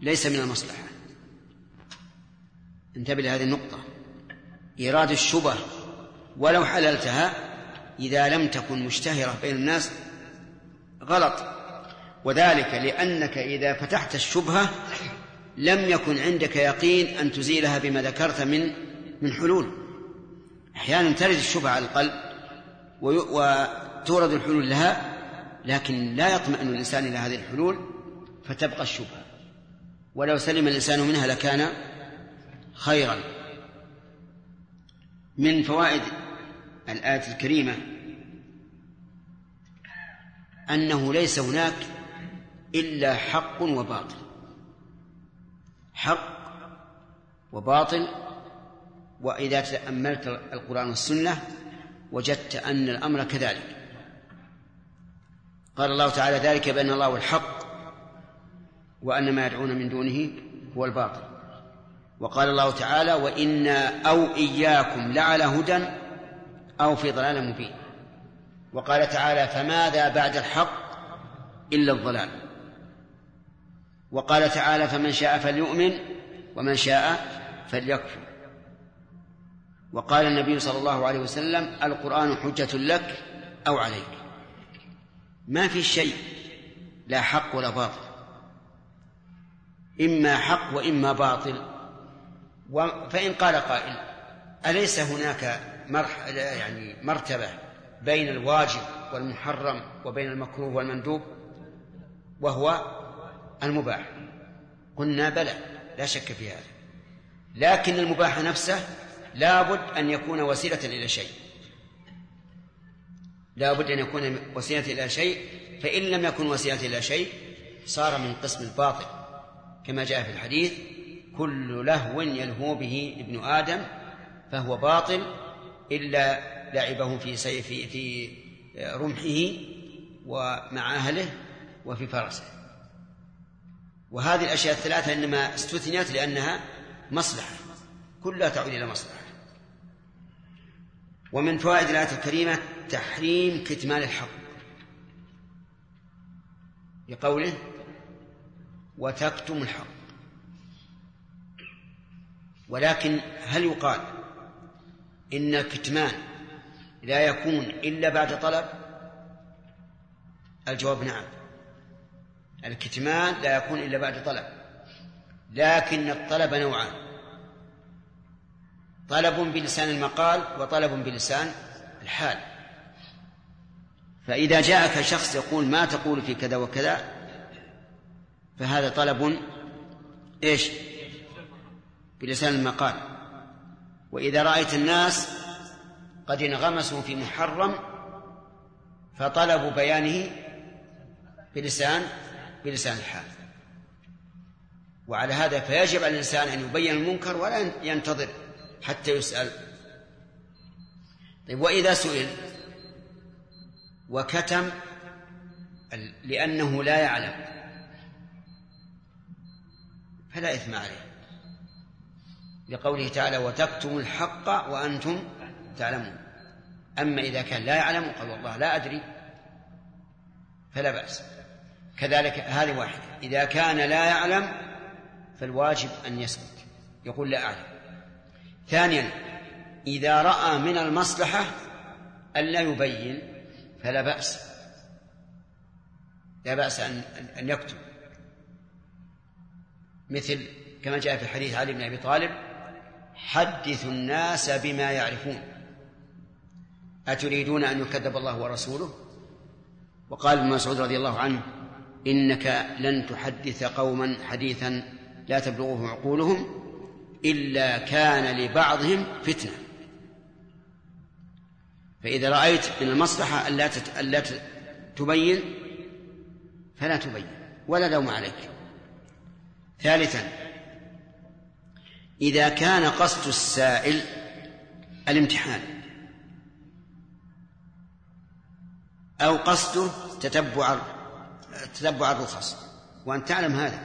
ليس من المصلحة. انتبه لهذه النقطة. إيراد الشبه ولو حللتها إذا لم تكن مشتهرة بين الناس غلط. وذلك لأنك إذا فتحت الشبهة لم يكن عندك يقين أن تزيلها بما ذكرت من من حلول. أحيانا ترد الشبهة على القلب وتورد الحلول لها لكن لا يطمئن الإنسان إلى هذه الحلول فتبقى الشبهة. ولو سلم الإنسان منها لكان خيرا. من فوائد الآية الكريمة أنه ليس هناك إلا حق وباطل. حق وباطل وإذا تأملت القرآن والسنة وجدت أن الأمر كذلك. قال الله تعالى ذلك بأن الله الحق وأن ما يدعون من دونه هو الباطل. وقال الله تعالى وإنا أو إياكم لعلى هدى أو في ضلال مبين. وقال تعالى فماذا بعد الحق إلا الضلال. وقال تعالى فمن شاء فليؤمن ومن شاء فليكفر. وقال النبي صلى الله عليه وسلم القرآن حجة لك أو عليك. ما في شيء لا حق ولا باطل. إما حق وإما باطل. فإن قال قائل أليس هناك مرحلة يعني مرتبة بين الواجب والمحرم وبين المكروه والمندوب وهو المباح؟ قلنا بلى لا شك في هذا. لكن المباح نفسه لابد أن يكون وسيلة إلى شيء. لابد أن يكون وسيلة إلى شيء فإن لم يكن وسيلة إلى شيء صار من قسم الباطل كما جاء في الحديث كل لهو يلهو به ابن آدم فهو باطل إلا لعبه في سيف في رمحه ومع أهله وفي فرسه. وهذه الأشياء الثلاثة إنما استثنيت لأنها مصلحة كلها تعود إلى مصلحة. ومن فوائد الآية الكريمة تحريم كتمان الحق بقوله وتكتم الحق ولكن هل يقال إن الكتمان لا يكون إلا بعد طلب؟ الجواب نعم. الكتمان لا يكون إلا بعد طلب لكن الطلب نوعان طلب بلسان المقال وطلب بلسان الحال. فإذا جاءك شخص يقول ما تقول في كذا وكذا فهذا طلب إيش؟ بلسان المقال. وإذا رأيت الناس قد انغمسوا في محرم فطلبوا بيانه بلسان بلسان الحال. وعلى هذا فيجب على الإنسان أن يبين المنكر ولا ينتظر حتى يسأل. طيب وإذا سئل وكتم لأنه لا يعلم فلا إثم عليه. لقوله تعالى وتكتم الحق وأنتم تعلمون. أما إذا كان لا يعلم قال والله لا أدري. فلا بأس. كذلك هذه واحدة. إذا كان لا يعلم فالواجب أن يسكت. يقول لا أعلم. ثانيا إذا رأى من المصلحة ألا يبين فلا بأس. لا بأس أن أن يكتب مثل كما جاء في حديث علي بن أبي طالب حدثوا الناس بما يعرفون. أتريدون أن يكذب الله ورسوله؟ وقال ابن مسعود رضي الله عنه إنك لن تحدث قوما حديثا لا تبلغه عقولهم إلا كان لبعضهم فتنة. فإذا رأيت من المصلحة ألا ألا تبين فلا تبين ولا لوم عليك. ثالثا إذا كان قصد السائل الامتحان أو قصده تتبع تتبع الرخص وأن تعلم هذا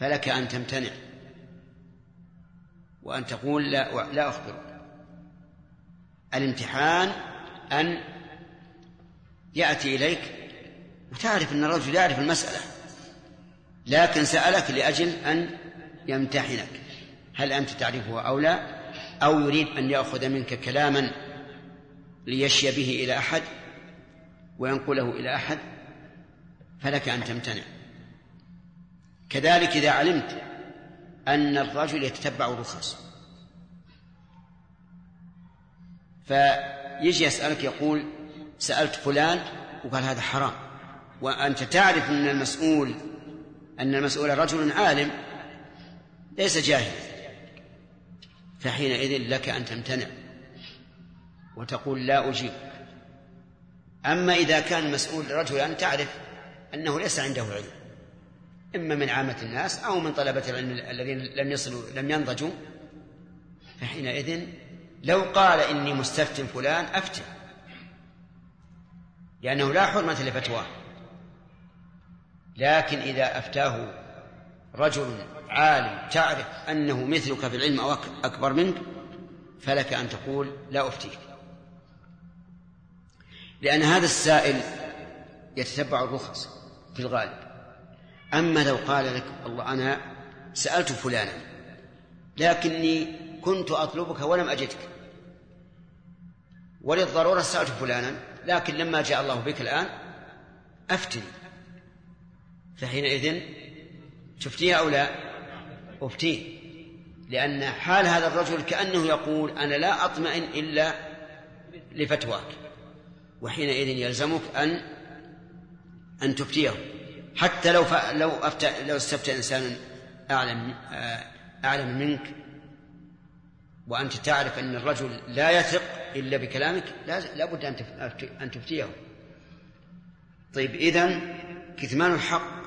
فلك أن تمتنع وأن تقول لا لا أخبرك الامتحان أن يأتي إليك وتعرف أن الرجل يعرف المسألة لكن سألك لأجل أن يمتحنك. هل أنت تعرفه أو لا؟ أو يريد أن يأخذ منك كلاما ليشي به إلى أحد وينقله إلى أحد؟ فلك أن تمتنع. كذلك إذا علمت أن الرجل يتتبع الرخص. فيجي يسألك يقول سألت فلان وقال هذا حرام. وأنت تعرف أن المسؤول أن المسؤول رجل عالم ليس جاهلا فحينئذ لك أن تمتنع وتقول لا أجيب. أما إذا كان المسؤول رجلا تعرف أنه ليس عنده علم إما من عامة الناس أو من طلبة العلم الذين لم يصلوا لم ينضجوا فحينئذ لو قال إني مستفت فلان أفتن لأنه لا حرمة لفتواه. لكن إذا أفتاه رجل عالم تعرف أنه مثلك في العلم أو أكبر منك فلك أن تقول لا أفتيك. لأن هذا السائل يتتبع الرخص في الغالب. أما لو قال لك والله أنا سألت فلانا لكني كنت أطلبك ولم أجدك. وللضرورة سألت فلانا لكن لما جاء الله بك الآن أفتني. فحينئذ تفتيه أو لا؟ أفتيه لأن حال هذا الرجل كأنه يقول أنا لا أطمئن إلا لفتواك وحينئذ يلزمك أن أن تفتيه. حتى لو. لو أفتى... لو استفتى إنسان أعلم آه، أعلم منك وأنت تعرف أن الرجل لا يثق إلا بكلامك لا بد أن أن تفتيه. طيب إذن كتمان الحق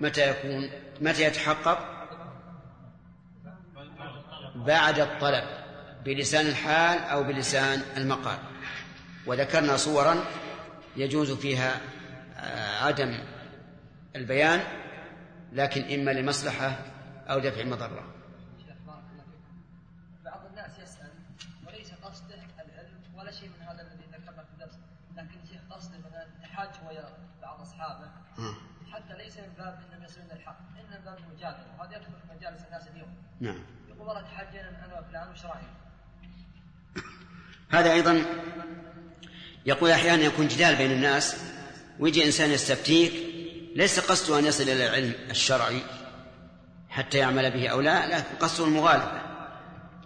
متى يكون متى يتحقق؟ بعد الطلب بلسان الحال أو بلسان المقال. وذكرنا صورا يجوز فيها آه، عدم البيان لكن إما لمصلحة أو دفع مضرة. بعض الناس يسأل وليس قصده العلم؟ ولا شيء من هذا الذي ذكرنا في الدرس لكن قصده مثلا التحاج ويا بعض أصحابه حتى ليس من باب إنهم يصلون الحق إنما من باب المجادلة وهذا يدخل في مجالس الناس اليوم. نعم. هذا أيضا يقول أحيانا يكون جدال بين الناس ويجي إنسان يستفتيك ليس قصده أن يصل إلى العلم الشرعي حتى يعمل به أو لا لكن قصده المغالبة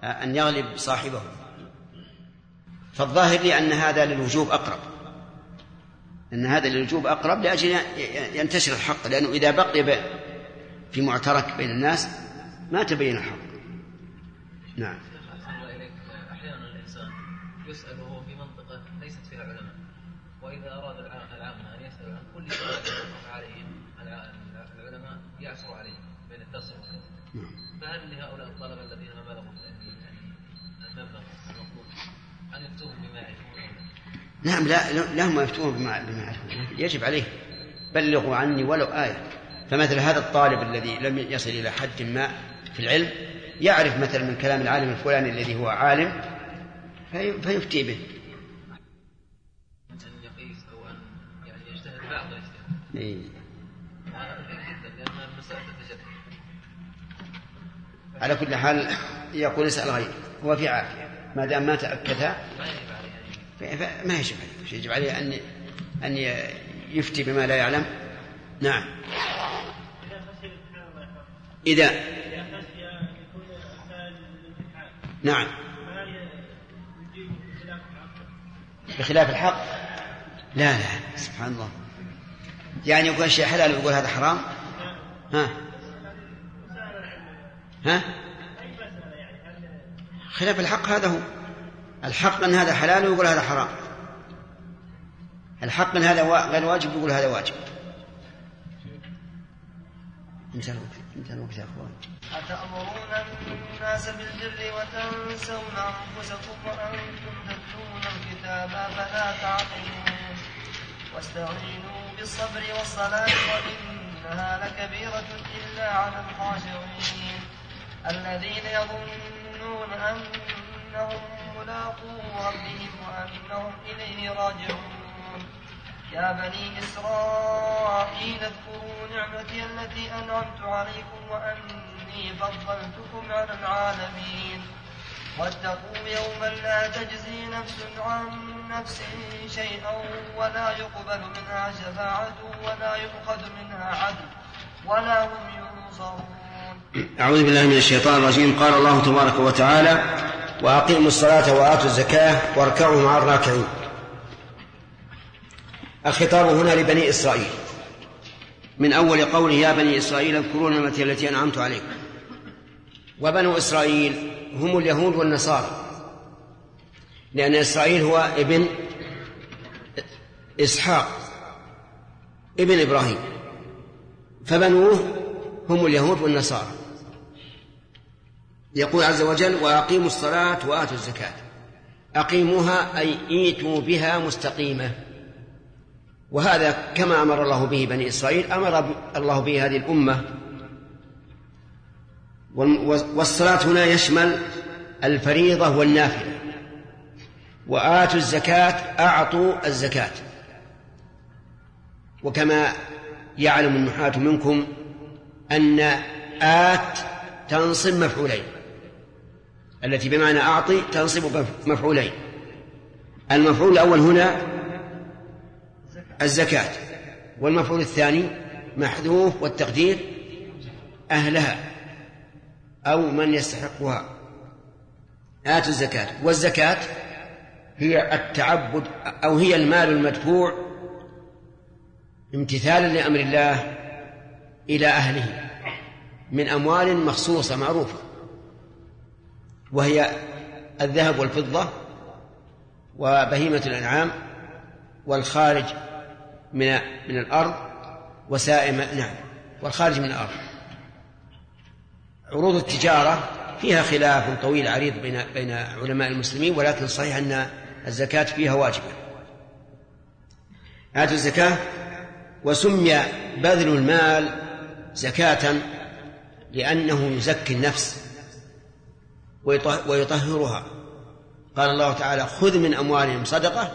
أن يغلب صاحبه. فالظاهر لي أن هذا للوجوب أقرب. أن هذا للوجوب أقرب لأجل ينتشر الحق لأنه إذا بقي في معترك بين الناس ما تبين الحق. نعم. أحيانا الإنسان يسأل وهو في منطقة ليست فيها علماء وإذا أراد العامة أن يسأل عن كل يقف عليهم العلماء يعثر عليهم بين الدرس والكتب فهل لهؤلاء الطلبة الذين ما بلغوا المبلغ المطلوب أن يفتوهم بما يعرفون؟ نعم لا لهم يفتون بما يعرفون. يجب عليه بلغوا عني ولو آية. فمثل هذا الطالب الذي لم يصل إلى حد ما في العلم يعرف مثلا من كلام العالم الفلاني الذي هو عالم في فيفتي به. أن يقيس أو أن يعني يجتهد بعض الاجتهاد إيه. على كل حال يقول اسأل غيره هو في عافية. ما دام ما تأكد ما يجب عليه فما يجب عليه يجب عليه أن أن يفتي بما لا يعلم. نعم. إذا نعم. بخلاف الحق؟ لا لا سبحان الله. يعني يقول شيء حلال ويقول هذا حرام؟ ها؟ ها؟ خلاف الحق هذا هو. الحق أن هذا حلال ويقول هذا حرام. الحق أن هذا غير واجب يقول هذا واجب. انتهى الوقت. انتهى الوقت يا أخوان. أتأمرون الناس بالبر وتنسون أنفسكم وأنتم تتلون الكتاب فلا تعقلون. واستعينوا بالصبر والصلاة وإنها لكبيرة إلا على الخاشعين. الذين يظنون أنهم ملاقو ربهم وأنهم إليه راجعون. يا بني إسرائيل اذكروا نعمتي التي أنعمت عليكم وأني فضلتكم على العالمين. واتقوا يوما لا تجزي نفس عن نفس شيئا ولا يقبل منها شفاعة ولا يؤخذ منها عدل ولا هم ينصرون. أعوذ بالله من الشيطان الرجيم. قال الله تبارك وتعالى وأقيموا الصلاة وآتوا الزكاة واركعوا مع الراكعين. الخطاب هنا لبني إسرائيل. من أول قوله يا بني إسرائيل اذكروا نعمتي التي أنعمت عليكم. وبنو إسرائيل هم اليهود والنصارى. لأن إسرائيل هو ابن إسحاق ابن إبراهيم. فبنوه هم اليهود والنصارى. يقول عز وجل وأقيموا الصلاة وآتوا الزكاة. أقيموها أي إيتوا بها مستقيمة. وهذا كما أمر الله به بني إسرائيل أمر الله به هذه الأمة. والصلاة هنا يشمل الفريضة والنافلة. وآتوا الزكاة أعطوا الزكاة. وكما يعلم النحاة منكم أن آت تنصب مفعولين. التي بمعنى أعطي تنصب مفعولين. المفعول الأول هنا الزكاة. والمفعول الثاني محذوف والتقدير أهلها أو من يستحقها. آتوا الزكاة. والزكاة هي التعبد أو هي المال المدفوع امتثالا لأمر الله إلى أهله من أموال مخصوصة معروفة وهي الذهب والفضة وبهيمة الأنعام والخارج من من الأرض وسائم نعم والخارج من الأرض. عروض التجارة فيها خلاف طويل عريض بين بين علماء المسلمين ولكن صحيح أن الزكاة فيها واجبة. آتوا الزكاة وسمي بذل المال زكاة لأنه يزكي النفس ويطهرها. قال الله تعالى خذ من أموالهم صدقة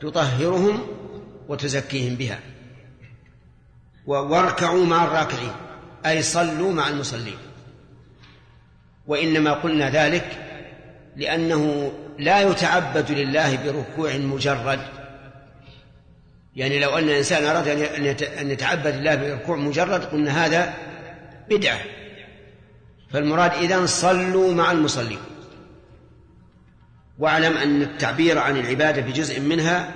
تطهرهم وتزكيهم بها. واركعوا مع الراكعين أي صلوا مع المصلين. وإنما قلنا ذلك لأنه لا يتعبد لله بركوع مجرد. يعني لو أن الإنسان أراد أن يتعبد لله بركوع مجرد قلنا هذا بدعة. فالمراد إذن صلوا مع المصلين. واعلم أن التعبير عن العبادة بجزء منها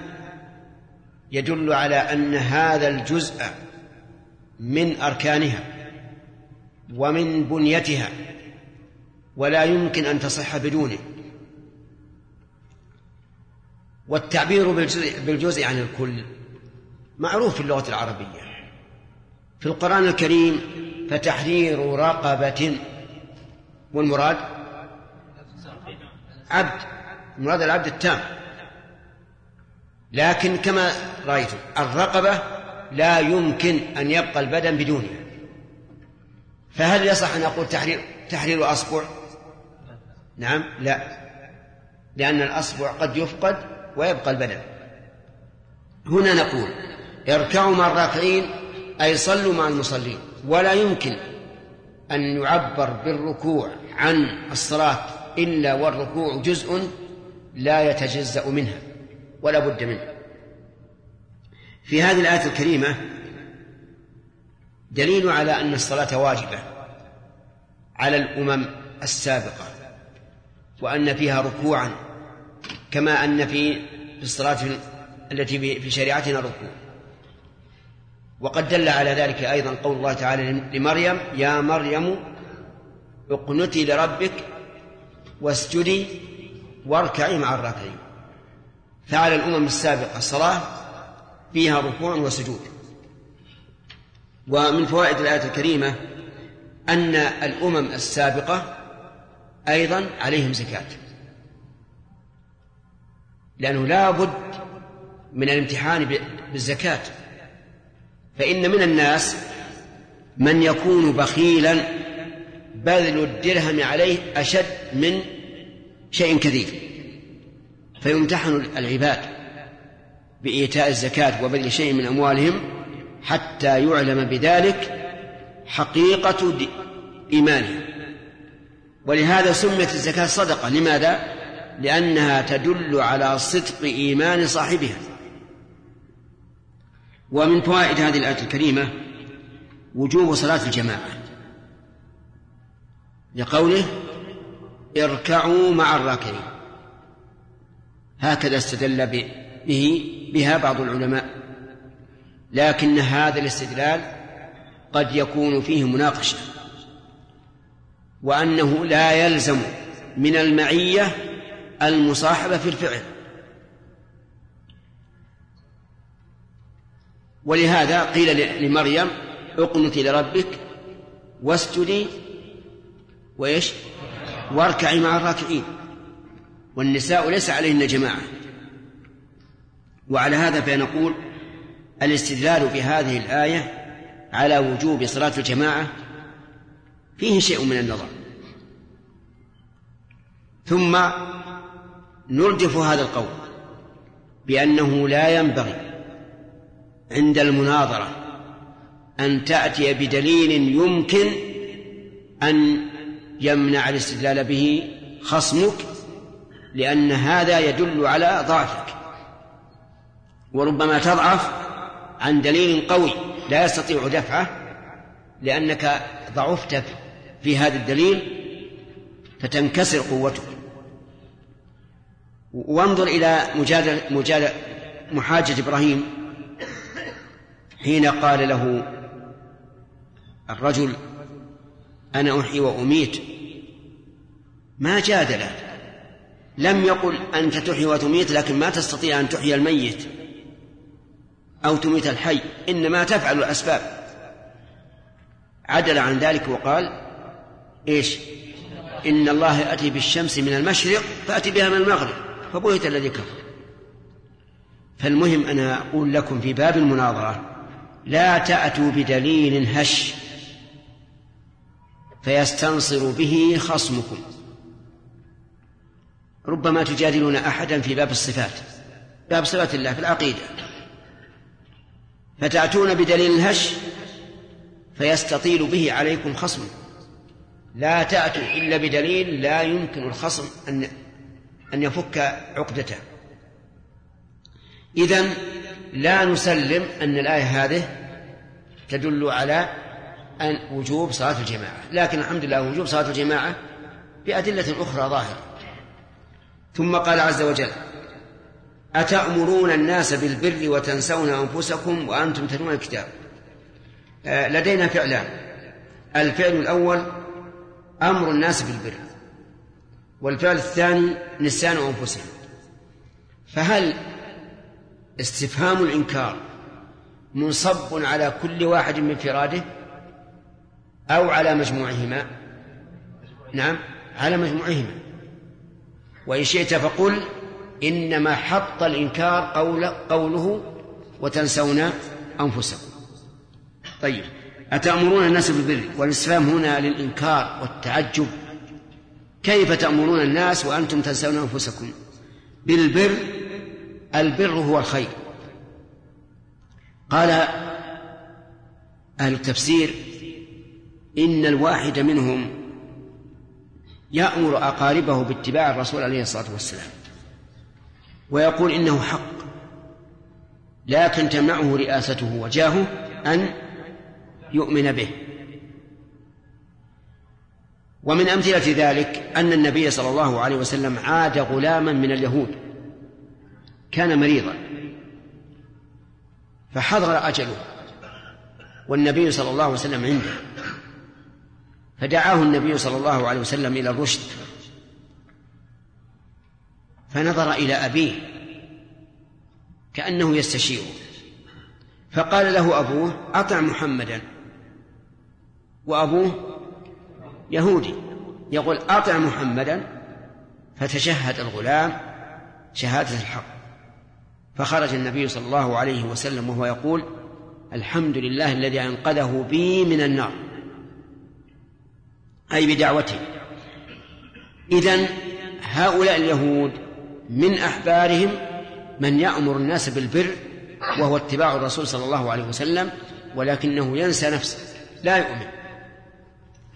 يدل على أن هذا الجزء من أركانها ومن بنيتها ولا يمكن أن تصح بدونه. والتعبير بالجزء, بالجزء عن الكل معروف في اللغة العربية. في القرآن الكريم فتحرير رقبة. والمراد؟ عبد. المراد العبد التام. لكن كما رأيتم الرقبة لا يمكن أن يبقى البدن بدونها. فهل يصح أن أقول تحرير تحرير أصبع؟ نعم لا. لأن الأصبع قد يفقد ويبقى البدن. هنا نقول اركعوا مع الراكعين أي صلوا مع المصلين. ولا يمكن أن يعبر بالركوع عن الصلاة إلا والركوع جزء لا يتجزأ منها. ولا بد منه. في هذه الآية الكريمة دليل على أن الصلاة واجبة على الأمم السابقة وأن فيها ركوعا كما أن في الصلاة التي في شريعتنا ركوع. وقد دل على ذلك أيضا قول الله تعالى لمريم يا مريم اقنتي لربك واسجدي واركعي مع الراكعين. فعلى الأمم السابقة الصلاة فيها ركوع وسجود. ومن فوائد الآية الكريمة أن الأمم السابقة أيضا عليهم زكاة. لأنه لا بد من الامتحان بالزكاة. فإن من الناس من يكون بخيلا بذل الدرهم عليه أشد من شيء كثير. فيمتحن العباد بإيتاء الزكاة وبذل شيء من أموالهم حتى يعلم بذلك حقيقة إيمانهم. ولهذا سميت الزكاة صدقة. لماذا؟ لأنها تدل على صدق إيمان صاحبها. ومن فوائد هذه الآية الكريمة وجوب صلاة الجماعة. لقوله اركعوا مع الراكعين. هكذا استدل به بها بعض العلماء. لكن هذا الاستدلال قد يكون فيه مناقشة. وأنه لا يلزم من المعية المصاحبة في الفعل. ولهذا قيل لمريم اقنتي لربك واسجدي وإيش؟ واركعي مع الراكعين. والنساء ليس عليهن جماعة. وعلى هذا فنقول الاستدلال بهذه الآية على وجوب صلاة الجماعة فيه شيء من النظر. ثم نردف هذا القول بأنه لا ينبغي عند المناظرة أن تأتي بدليل يمكن أن يمنع الاستدلال به خصمك لأن هذا يدل على ضعفك. وربما تضعف عن دليل قوي لا يستطيع دفعه لأنك ضعفت في هذا الدليل فتنكسر قوتك. وانظر إلى مجادل مجادل محاجة إبراهيم. حين قال له الرجل أنا أحيي وأميت. ما جادل لم يقل أنت تحيي وتميت لكن ما تستطيع أن تحيي الميت أو تميت الحي إنما تفعل الأسباب. عدل عن ذلك وقال إيش؟ إن الله يأتي بالشمس من المشرق فأتي بها من المغرب فبهت الذي كفر. فالمهم أنا أقول لكم في باب المناظرة لا تأتوا بدليل هش فيستنصر به خصمكم. ربما تجادلون أحدا في باب الصفات باب صفات الله في العقيدة. فتأتون بدليل هش فيستطيل به عليكم خصم. لا تأتوا إلا بدليل لا يمكن الخصم أن أن يفك عقدته. إذن لا نسلم أن الآية هذه تدل على أن وجوب صلاة الجماعة لكن الحمد لله وجوب صلاة الجماعة بأدلة أخرى ظاهرة. ثم قال عز وجل أتأمرون الناس بالبر وتنسون أنفسكم وأنتم تتلون الكتاب. آه، لدينا فعلان. الفعل الأول أمر الناس بالبر والفعل الثاني نسيان أنفسهم. فهل استفهام الإنكار منصب على كل واحد من فراده أو على مجموعهما؟ نعم على مجموعهما. وإن شئت فقل إنما حط الإنكار قول قوله وتنسون أنفسكم. طيب أتأمرون الناس بالبر والاستفهام هنا للإنكار والتعجب؟ كيف تأمرون الناس وأنتم تنسون أنفسكم؟ بالبر البر هو الخير. قال أهل التفسير إن الواحد منهم يأمر أقاربه باتباع الرسول عليه الصلاة والسلام ويقول إنه حق لكن تمنعه رئاسته وجاهه أن يؤمن به. ومن أمثلة ذلك أن النبي صلى الله عليه وسلم عاد غلاما من اليهود كان مريضا فحضر أجله والنبي صلى الله عليه وسلم عنده. فدعاه النبي صلى الله عليه وسلم إلى الرشد. فنظر إلى أبيه كأنه يستشيره. فقال له أبوه أطع محمدا. وأبوه يهودي. يقول أطع محمدا. فتشهد الغلام شهادة الحق. فخرج النبي صلى الله عليه وسلم وهو يقول الحمد لله الذي أنقذه بي من النار. أي بدعوته. إذن هؤلاء اليهود من أحبارهم من يأمر الناس بالبر وهو اتباع الرسول صلى الله عليه وسلم ولكنه ينسى نفسه لا يؤمن.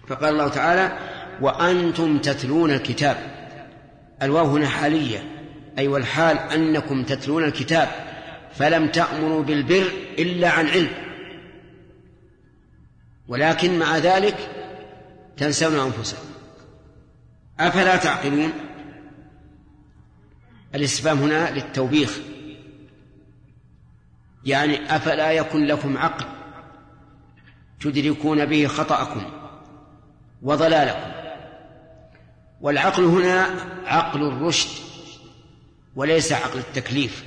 فقال الله تعالى وأنتم تتلون الكتاب. الواو هنا حالية أي والحال أنكم تتلون الكتاب فلم تأمروا بالبر إلا عن علم. ولكن مع ذلك تنسون أنفسكم. أفلا تعقلون؟ الاستفهام هنا للتوبيخ. يعني أفلا يكن لكم عقل تدركون به خطأكم وضلالكم. والعقل هنا عقل الرشد وليس عقل التكليف.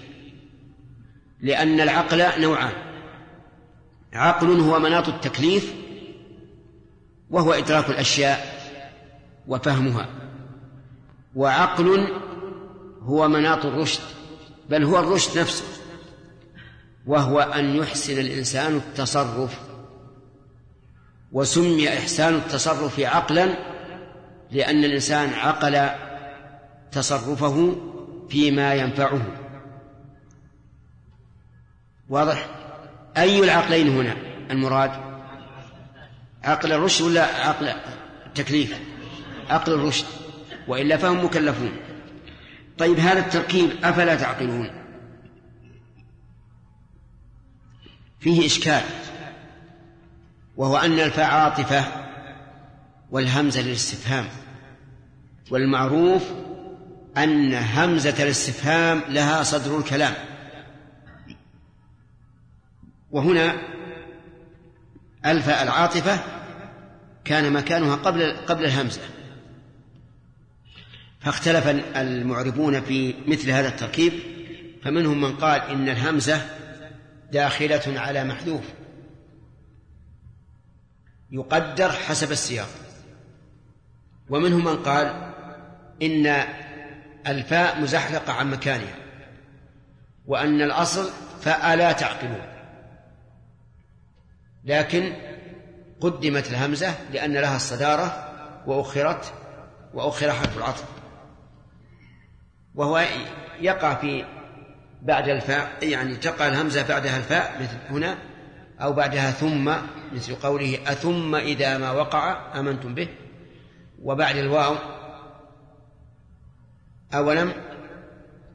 لأن العقل نوعان. عقل هو مناط التكليف وهو إدراك الأشياء وفهمها. وعقل هو مناط الرشد بل هو الرشد نفسه. وهو أن يحسن الإنسان التصرف. وسمي إحسان التصرف عقلا لأن الإنسان عقل تصرفه فيما ينفعه. واضح؟ أي العقلين هنا المراد؟ عقل الرشد ولا عقل التكليف؟ عقل الرشد وإلا فهم مكلفون. طيب هذا التركيب أفلا تعقلون؟ فيه إشكال وهو أن الفاء عاطفة والهمزة للاستفهام والمعروف أن همزة الاستفهام لها صدر الكلام. وهنا الفاء العاطفة كان مكانها قبل قبل الهمزة. فاختلف المعربون في مثل هذا التركيب فمنهم من قال إن الهمزة داخلة على محذوف يقدر حسب السياق. ومنهم من قال إن الفاء مزحلقة عن مكانها وأن الأصل فألا تعقلون. لكن قدمت الهمزة لأن لها الصدارة وأخرت وأخر حرف العطف. وهو يقع في بعد الفاء يعني تقع الهمزة بعدها الفاء مثل هنا أو بعدها ثم مثل قوله أثم إذا ما وقع آمنتم به. وبعد الواو أولم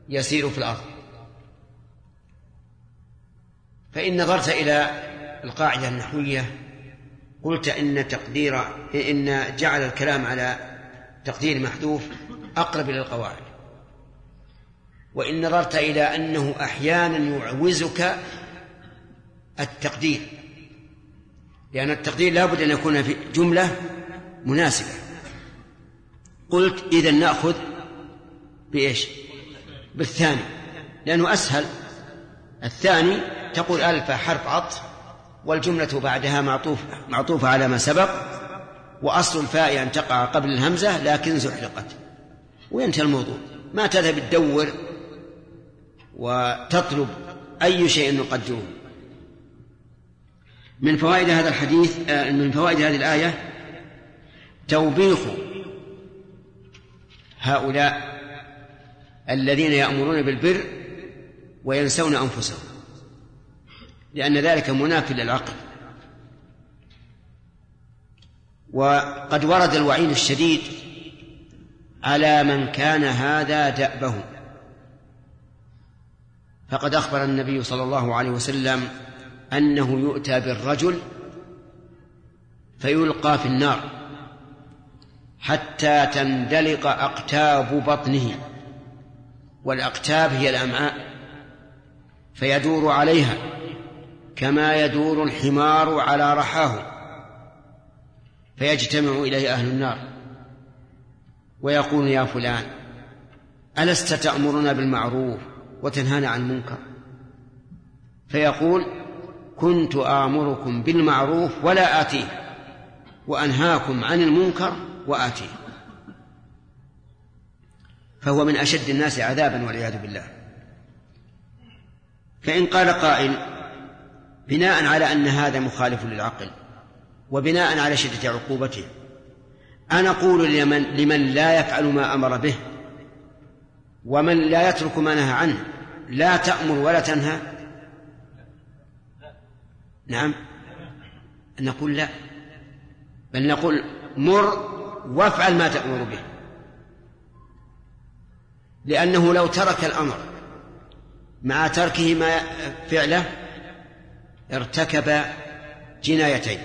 يسير في الأرض. فإن نظرت إلى القاعدة النحوية قلت إن تقدير إن جعل الكلام على تقدير محذوف أقرب إلى القواعد. وإن نظرت إلى أنه أحيانا يعوزك التقدير لأن التقدير لا بد أن يكون في جملة مناسبة. قلت إذا نأخذ بإيش؟ بالثاني لأنه أسهل. الثاني تقول ألف حرف عطف. والجملة بعدها معطوف معطوفة على ما سبق وأصل الفاء أن تقع قبل الهمزة لكن زحلقت. وينتهي الموضوع. ما تذهب تدور وتطلب أي شيء نقدره من فوائد هذا الحديث آه، من فوائد هذه الآية توبيخ هؤلاء الذين يأمرون بالبر وينسون أنفسهم. لأن ذلك مناف للعقل. وقد ورد الوعيد الشديد على من كان هذا دأبه. فقد أخبر النبي صلى الله عليه وسلم أنه يؤتى بالرجل فيلقى في النار حتى تندلق أقتاب بطنه والأقتاب هي الأمعاء فيدور عليها. كما يدور الحمار على رحاه فيجتمع إليه أهل النار ويقول يا فلان ألست تأمرنا بالمعروف وتنهانا عن المنكر؟ فيقول كنت آمركم بالمعروف ولا آتيه وأنهاكم عن المنكر وآتيه. فهو من أشد الناس عذابا والعياذ بالله. فإن قال قائل بناء على أن هذا مخالف للعقل وبناء على شدة عقوبته. أنا أقول لمن, لمن لا يفعل ما أمر به ومن لا يترك ما نهى عنه لا تأمر ولا تنهى. نعم. نقول لا. بل نقول مر وافعل ما تأمر به. لأنه لو ترك الأمر مع تركه ما فعله ارتكب جنايتين.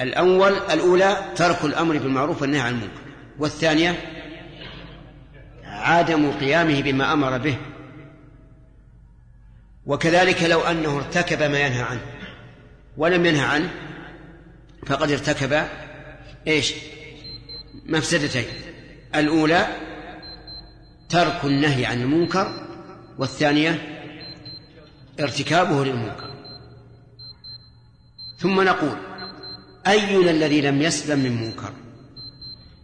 الأول الأولى ترك الأمر بالمعروف والنهي عن المنكر. والثانية عدم قيامه بما أمر به. وكذلك لو أنه ارتكب ما ينهى عنه ولم ينهى عنه فقد ارتكب إيش؟ مفسدتين. الأولى ترك النهي عن المنكر والثانية ارتكابه للمنكر. ثم نقول أينا الذي لم يسلم من منكر؟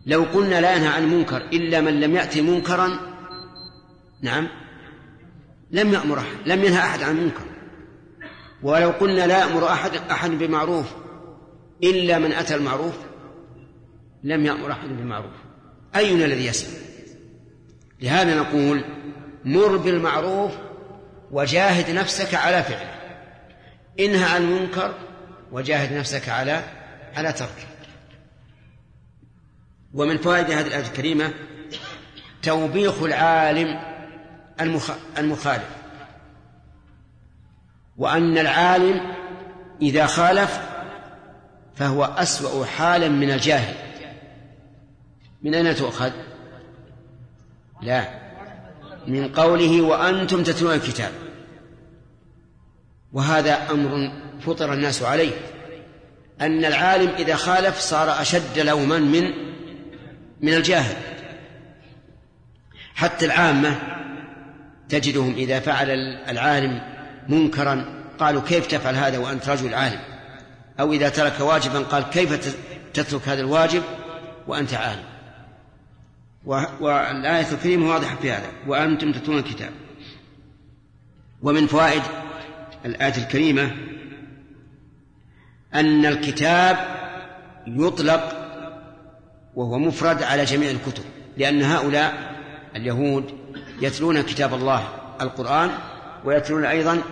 لو قلنا لا ينهى عن منكر إلا من لم يأتي منكرا نعم لم يأمر أحد لم ينهى أحد عن منكر. ولو قلنا لا يأمر أحد أحد بمعروف إلا من أتى المعروف لم يأمر أحد بمعروف. أينا الذي يسلم؟ لهذا نقول مر بالمعروف وجاهد نفسك على فعله. انهى عن المنكر وجاهد نفسك على على تركه. ومن فوائد هذه الآية الكريمة توبيخ العالم المخالف. وأن العالم إذا خالف فهو أسوأ حالا من الجاهل. من أين تؤخذ؟ لا. من قوله وأنتم تتلون الكتاب. وهذا أمر فطر الناس عليه. أن العالم إذا خالف صار أشد لوما من من الجاهل. حتى العامة تجدهم إذا فعل العالم منكرا قالوا كيف تفعل هذا وأنت رجل عالم؟ أو إذا ترك واجبا قال كيف تترك هذا الواجب وأنت عالم؟ والآية الكريمة واضحة في هذا. وأنتم تتلون الكتاب. ومن فوائد الآية الكريمة أن الكتاب يطلق وهو مفرد على جميع الكتب لأن هؤلاء اليهود يتلون كتاب الله القرآن ويتلون أيضا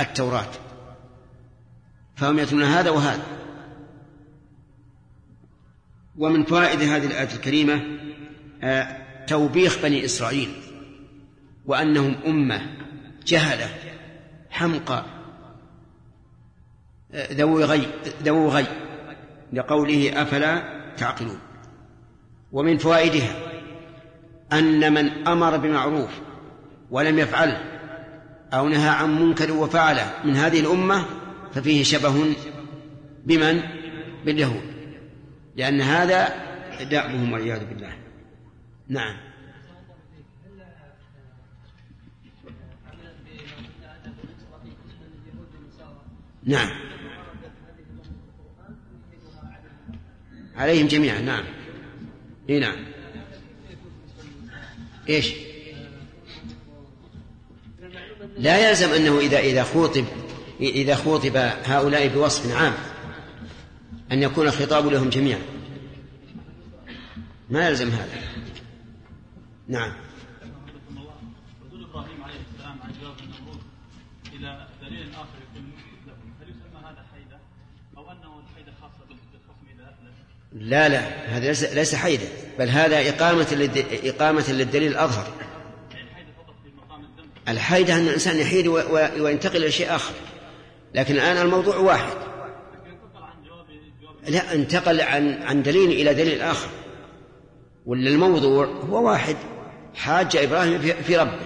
التوراة فهم يتلون هذا وهذا. ومن فوائد هذه الآية الكريمة آه، توبيخ بني إسرائيل وأنهم أمة جهلة حمقى ذوي غي ذوي غي. لقوله أفلا تعقلون. ومن فوائدها أن من أمر بمعروف ولم يفعله أو نهى عن منكر وفعله من هذه الأمة ففيه شبه بمن؟ باليهود. لأن هذا دأبهم والعياذ بالله. نعم. نعم. عليهم جميعا نعم. إي نعم. إيش؟ لا يلزم أنه إذا إذا خوطب إذا خوطب هؤلاء بوصف عام أن يكون الخطاب لهم جميعا. ما يلزم هذا. نعم ردود إبراهيم عليه السلام عن جواب النمرود إلى دليل اخر يكون له هل يسمى هذا حيده أو انه الحيده خاصه بالخصم اذا افلس؟ لا لا هذا ليس ليس حيدا بل هذا إقامة للد... إقامة للدليل الأظهر. الحيدة أن الإنسان يحيد و... و... وينتقل إلى شيء آخر. لكن الآن الموضوع واحد. لا انتقل عن عن دليل إلى دليل آخر. ولا الموضوع هو واحد. حاج إبراهيم في, في ربه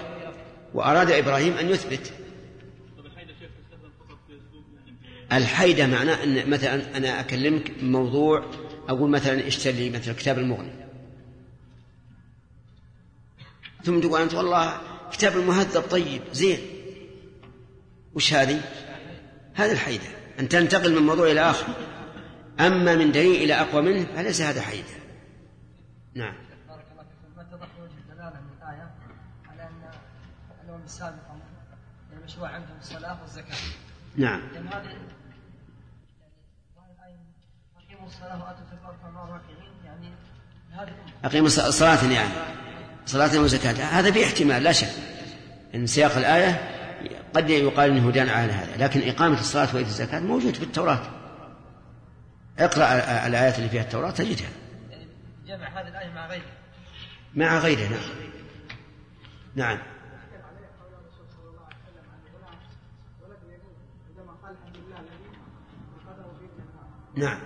وأراد إبراهيم أن يثبت. الحيدة معناه أن مثلا أنا أكلمك موضوع أقول مثلا اشتري لي مثلا كتاب المغني. ثم تقول أنت والله كتاب المهذب طيب زين. وش هذه؟ هذه الحيدة. أن تنتقل من موضوع إلى آخر. أما من دليل إلى أقوى منه فليس هذا حيدة. نعم. بارك الله فيكم. ما اتضح وجه الدلالة من الآية على أن الامم السابقه يعني المشروع عندهم الصلاة والزكاة. نعم. يعني هذه راكعين يعني أقيم الص- صلاة يعني. صلاة وزكاة هذا في احتمال لا شك. إن سياق الآية قد يقال أنه دان على هذا. لكن إقامة الصلاة وإيتاء الزكاة موجود في التوراة. اقرأ الآيات اللي فيها التوراة تجدها. يعني جمع هذه الآية مع غيرها. مع غيرها نعم. نعم. نعم.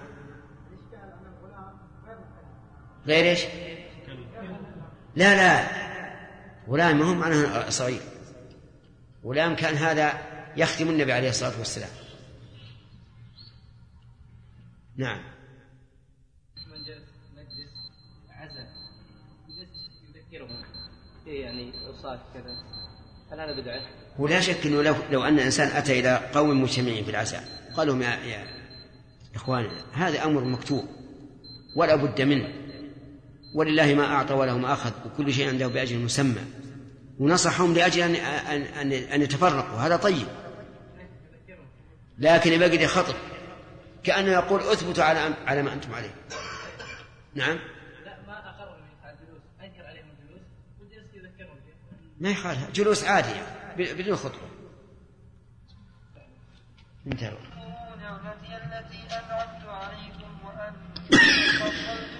غير إيش؟ لا لا غلام ما هو معناه صغير غلام كان هذا يخدم النبي عليه الصلاة والسلام نعم من جلس مجلس يذكرهم يعني أوصاف كذا هل هذا بدعة؟ ولا شك إنه لو لو أن إنسان أتى إلى قوم مجتمعين في العزاء قال لهم يا يا اخواننا هذا أمر مكتوب ولا بد منه ولله ما أعطى وله ما أخذ وكل شيء عنده بأجل مسمى. ونصحهم لأجل ان ان ان, أن يتفرقوا. هذا طيب. لكن يبقى خطر كأنه يقول أثبتوا على على ما أنتم عليه. نعم؟ لا ما من الجلوس أنكر عليهم الجلوس يذكرهم ما جلوس عادي. يعني بدون خطبه انتهى نعمتي التي أنعمت عليكم وأني فضلتكم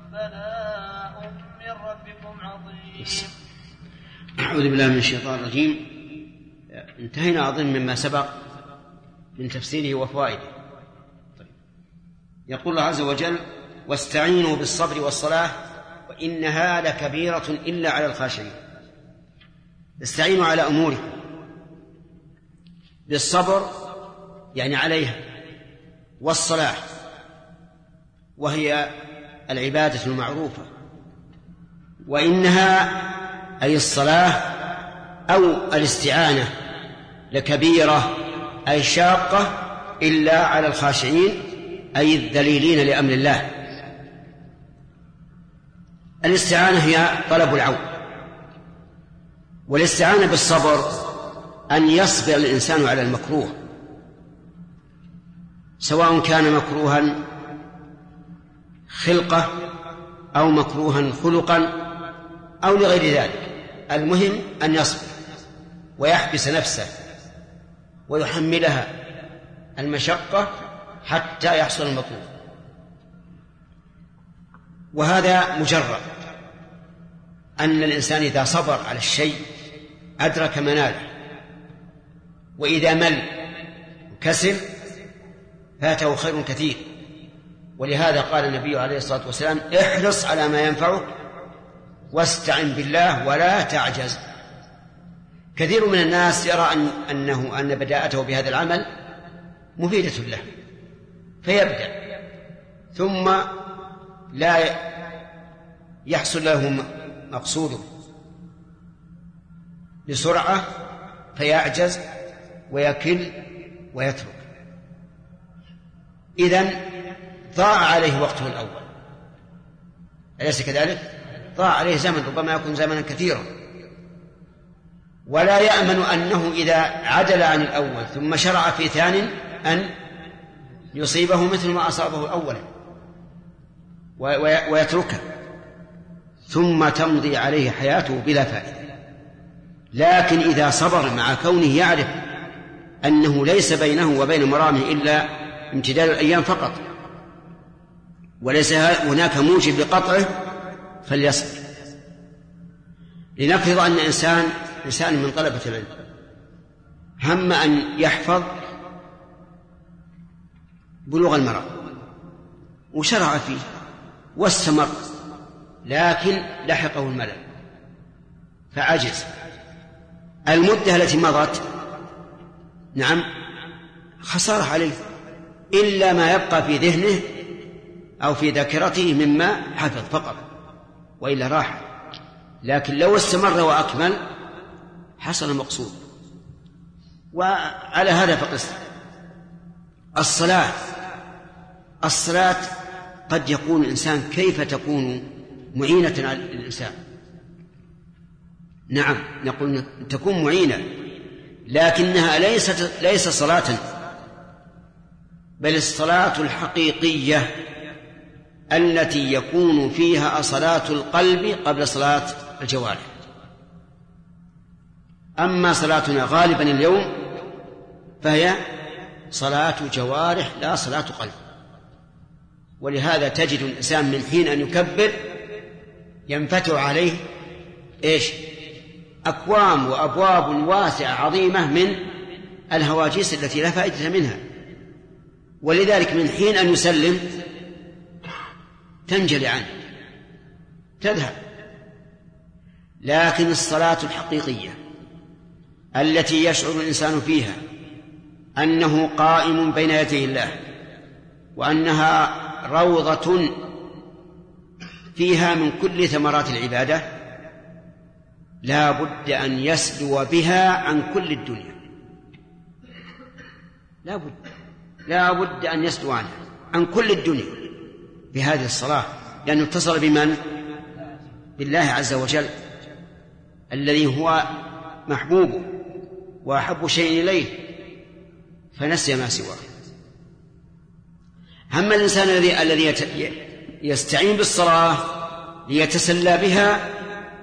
بلاء من ربكم عظيم. أعوذ بالله من الشيطان الرجيم. انتهينا أظن مما سبق من تفسيره وفوائده. طيب. يقول الله عز وجل واستعينوا بالصبر والصلاة وإنها لكبيرة إلا على الخاشعين. استعينوا على أموركم بالصبر يعني عليها. والصلاة. وهي العبادة المعروفة وإنها أي الصلاة أو الاستعانة لكبيرة أي شاقة إلا على الخاشعين أي الذليلين لأمر الله. الاستعانة هي طلب العون والاستعانة بالصبر أن يصبر الإنسان على المكروه سواء كان مكروها خلقة أو مكروها خلقا أو لغير ذلك. المهم أن يصبر ويحبس نفسه ويحملها المشقة حتى يحصل المطلوب. وهذا مجرد أن الإنسان إذا صبر على الشيء أدرك مناله وإذا مل كسل فاته خير كثير. ولهذا قال النبي عليه الصلاة والسلام احرص على ما ينفعك واستعن بالله ولا تعجز. كثير من الناس يرى أن أنه أن بداءته بهذا العمل مفيدة له فيبدأ. ثم لا يحصل له مقصوده. بسرعة فيعجز ويكل ويترك. إذن ضاع عليه وقته الأول. أليس كذلك؟ ضاع عليه زمن ربما يكون زمنا كثيرا. ولا يأمن أنه إذا عدل عن الأول ثم شرع في ثان أن يصيبه مثل ما أصابه أولا ويتركه. ثم تمضي عليه حياته بلا فائدة. لكن إذا صبر مع كونه يعرف أنه ليس بينه وبين مرامه إلا امتداد الأيام فقط. وليس هناك موجب لقطعه فليصبر لنفرض أن إنسان إنسان من طلبة العلم. هم أن يحفظ بلوغ المرأة وشرع فيه. واستمر. لكن لحقه الملل. فعجز. المدة التي مضت نعم خسارة عليه. إلا ما يبقى في ذهنه أو في ذاكرته مما حفظ فقط وإلا راح. لكن لو استمر وأكمل حصل المقصود وعلى هذا فقس. الصلاة الصلاة قد يقول الإنسان كيف تكون معينة على الإنسان. نعم نقول تكون معينة لكنها ليست ليس صلاة بل الصلاة الحقيقية. التي يكون فيها صلاة القلب قبل صلاة الجوارح. أما صلاتنا غالبا اليوم فهي صلاة جوارح لا صلاة قلب. ولهذا تجد الإنسان من حين أن يكبر ينفتح عليه إيش؟ أكوام وأبواب واسعة عظيمة من الهواجيس التي لا فائدة منها. ولذلك من حين أن يسلم تنجلي عنه تذهب. لكن الصلاة الحقيقية التي يشعر الإنسان فيها أنه قائم بين يدي الله وأنها روضة فيها من كل ثمرات العبادة لا بد أن يسلو بها عن كل الدنيا. لا بد لا بد أن يسلو عنها عن كل الدنيا. بهذه الصلاة لأنه اتصل بمن؟ بالله عز وجل الذي هو محبوبه وأحب شيء إليه فنسي ما سواه. أما الإنسان الذي الذي يستعين بالصلاة ليتسلى بها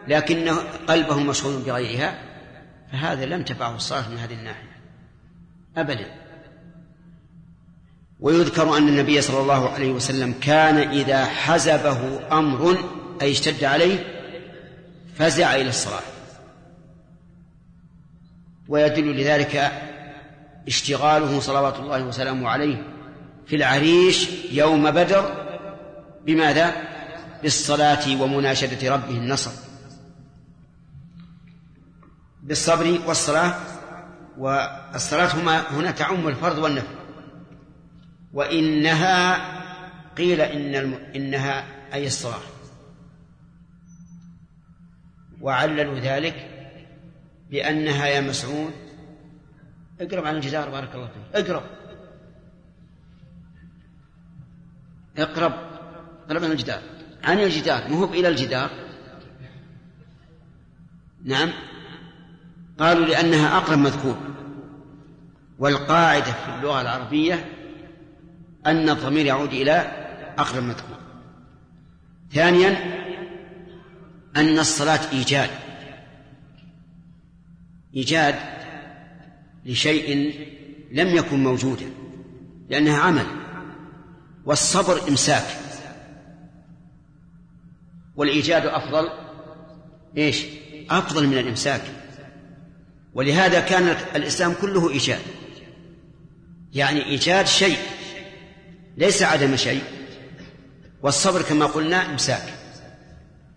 لكن قلبه مشغول بغيرها فهذا لم تنفعه الصلاة من هذه الناحية. أبدا. ويذكر أن النبي صلى الله عليه وسلم كان إذا حزبه أمر أي اشتد عليه فزع إلى الصلاة. ويدل لذلك اشتغاله صلوات الله وسلامه عليه في العريش يوم بدر. بماذا؟ بالصلاة ومناشدة ربه النصر. بالصبر والصلاة والصلاة هما هنا تعم الفرض والنفل وإنها قيل إن الم... إنها أي الصلاة وعللوا ذلك بأنها يا مسعود اقرب عن الجدار بارك الله فيك. اقرب اقرب اقرب عن الجدار. عن الجدار. مو إلى الجدار. نعم. قالوا لأنها أقرب مذكور. والقاعدة في اللغة العربية أن الضمير يعود إلى أقرب مذكور ثانيا أن الصلاة إيجاد. إيجاد لشيء لم يكن موجودا لأنها عمل والصبر إمساك. والإيجاد أفضل إيش؟ أفضل من الإمساك. ولهذا كان الإسلام كله إيجاد. يعني إيجاد شيء ليس عدم شيء. والصبر كما قلنا إمساك.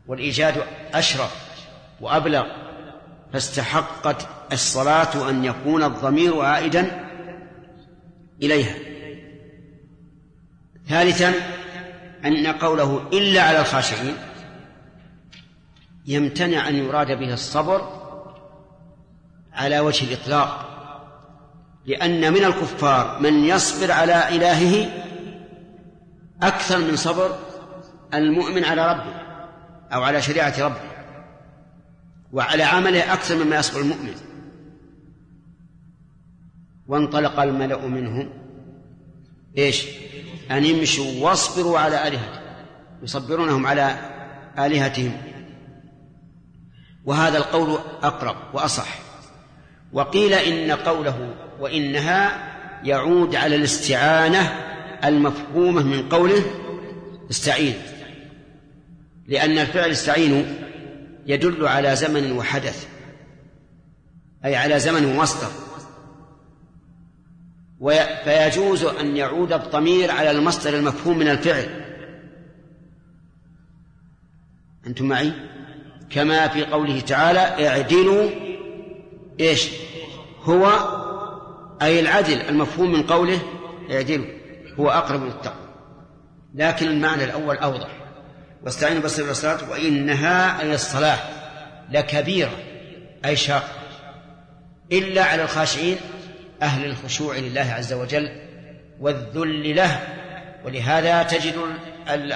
والإيجاد أشرف وأبلغ. فاستحقت الصلاة أن يكون الضمير عائدا إليها. ثالثا أن قوله إلا على الخاشعين يمتنع أن يراد به الصبر على وجه الإطلاق. لأن من الكفار من يصبر على إلهه أكثر من صبر المؤمن على ربه أو على شريعة ربه وعلى عمله أكثر مما يصبر المؤمن. وانطلق الملأ منهم. إيش؟ أن يمشوا واصبروا على آلهتهم يصبرونهم على آلهتهم. وهذا القول أقرب وأصح. وقيل إن قوله وإنها يعود على الاستعانة المفهومة من قوله استعين. لأن الفعل استعينوا يدل على زمن وحدث أي على زمن ومصدر. فيجوز أن يعود الضمير على المصدر المفهوم من الفعل. أنتم معي؟ كما في قوله تعالى اعدلوا إيش؟ هو أي العدل المفهوم من قوله اعدلوا. هو أقرب للتقوى. لكن المعنى الأول أوضح. واستعينوا بالصبر والصلاة وإنها أي الصلاة لكبيرة أي شاق إلا على الخاشعين أهل الخشوع لله عز وجل والذل له. ولهذا تجد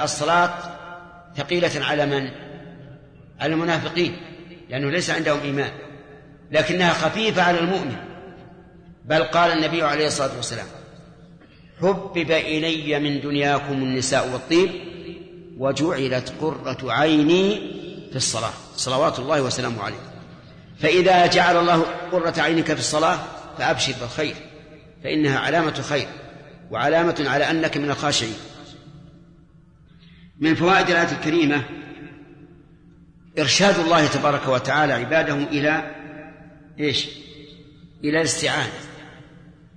الصلاة ثقيلة على من؟ على المنافقين لأنه ليس عندهم إيمان لكنها خفيفة على المؤمن. بل قال النبي عليه الصلاة والسلام حبب إلي من دنياكم النساء والطيب وجعلت قرة عيني في الصلاة. صلوات الله وسلامه عليه. فإذا جعل الله قرة عينك في الصلاة فأبشر بالخير فإنها علامة خير وعلامة على أنك من الخاشعين. من فوائد الآية الكريمة إرشاد الله تبارك وتعالى عباده إلى إيش؟ إلى الاستعانة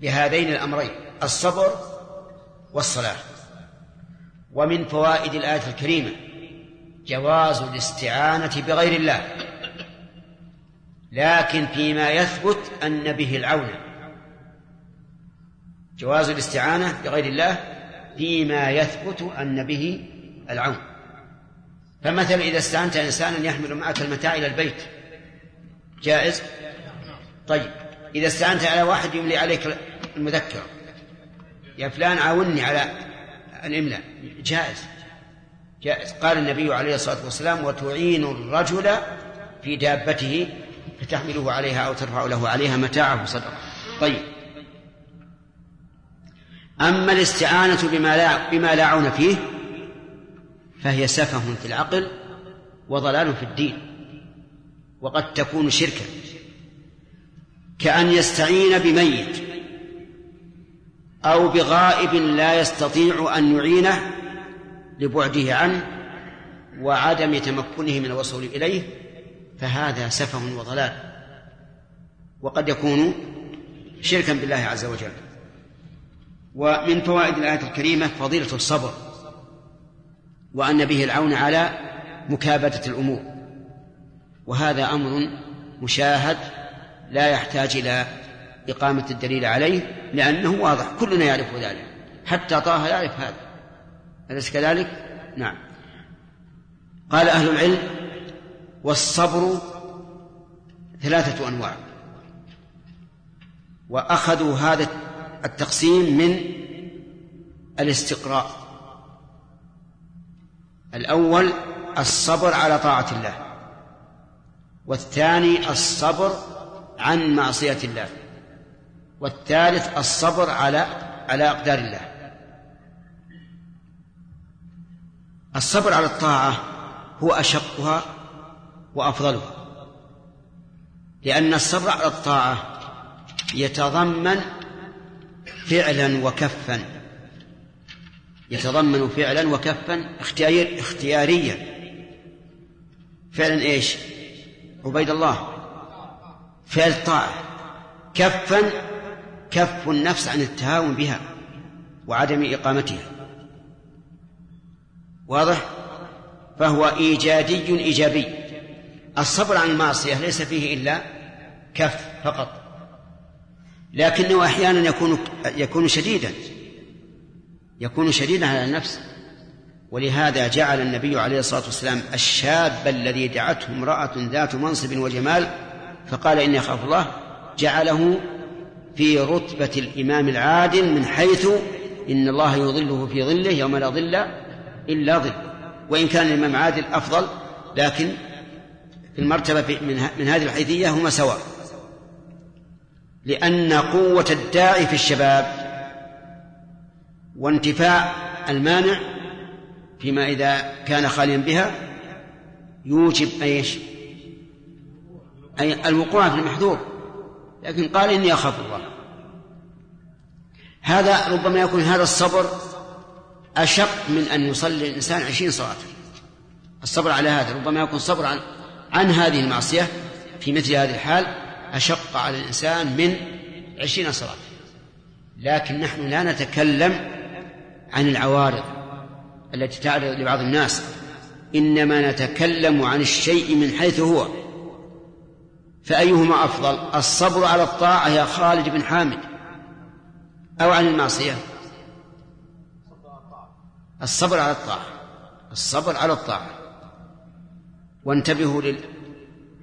بهذين الأمرين الصبر والصلاة. ومن فوائد الآية الكريمة جواز الاستعانة بغير الله لكن فيما يثبت أن به العون. جواز الاستعانة بغير الله فيما يثبت أن به العون. فمثلا إذا استعنت إنسانا يحمل معك المتاع إلى البيت. جائز؟ طيب. إذا استعنت على واحد يملي عليك المذكرة. يا فلان عاوني على الإملاء جائز. جائز. قال النبي عليه الصلاة والسلام وتعين الرجل في دابته فتحمله عليها أو ترفع له عليها متاعه. صدقة طيب. أما الاستعانة بما لا, بما لا عون فيه فهي سفه في العقل وضلال في الدين. وقد تكون شركا. كأن يستعين بميت. أو بغائب لا يستطيع أن يعينه لبعده عنه وعدم تمكنه من الوصول إليه فهذا سفه وضلال. وقد يكون شركا بالله عز وجل. ومن فوائد الآية الكريمة فضيلة الصبر وأن به العون على مكابدة الأمور. وهذا أمر مشاهد لا يحتاج إلى إقامة الدليل عليه لأنه واضح كلنا يعرف ذلك. حتى طه يعرف هذا. أليس كذلك؟ نعم. قال أهل العلم والصبر ثلاثة أنواع. وأخذوا هذا التقسيم من الاستقراء. الأول الصبر على طاعة الله. والثاني الصبر عن معصية الله. والثالث الصبر على على أقدار الله. الصبر على الطاعة هو أشقها وأفضلها. لأن الصبر على الطاعة يتضمن فعلا وكفا. يتضمن فعلا وكفا اختيار اختياريا. فعلا إيش؟ عبيد الله. فعل الطاعة كفا كف النفس عن التهاون بها وعدم إقامتها. واضح؟ فهو إيجادي إيجابي. الصبر عن المعصية ليس فيه إلا كف فقط. لكنه أحيانا يكون يكون شديدا. يكون شديدا على النفس. ولهذا جعل النبي عليه الصلاة والسلام الشاب الذي دعته امرأة ذات منصب وجمال فقال إني أخاف الله جعله في رتبة الإمام العادل من حيث إن الله يظله في ظله يوم لا ظل إلا ظل وإن كان الإمام عادل أفضل لكن في المرتبة من هذه الحيثية هما سواء لأن قوة الداعي في الشباب وانتفاع المانع فيما إذا كان خاليا بها يوجب أيش؟ أي الوقوع في المحذور لكن قال إني أخاف الله. هذا ربما يكون هذا الصبر أشق من أن يصلي الإنسان عشرين صلاة. الصبر على هذا ربما يكون صبر عن عن هذه المعصية في مثل هذه الحال أشق على الإنسان من عشرين صلاة. لكن نحن لا نتكلم عن العوارض التي تعرض لبعض الناس. إنما نتكلم عن الشيء من حيث هو. فأيهما أفضل؟ الصبر على الطاعة يا خالد بن حامد أو عن المعصية الصبر على الطاعة الصبر على الطاعة. وانتبهوا لل...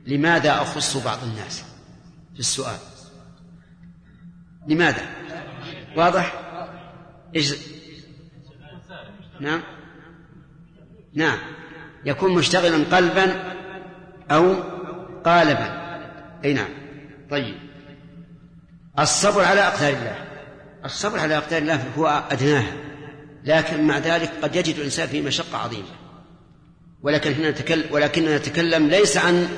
لماذا أخص بعض الناس؟ في السؤال. لماذا؟ واضح؟ إيش؟ نعم. نعم. يكون مشتغلا قلبا أو قالبا. أي نعم. طيب. الصبر على أقدار الله. الصبر على أقدار الله هو أدناها لكن مع ذلك قد يجد الإنسان في مشقة عظيمة. ولكن نتكلم ولكننا نتكلم ليس عن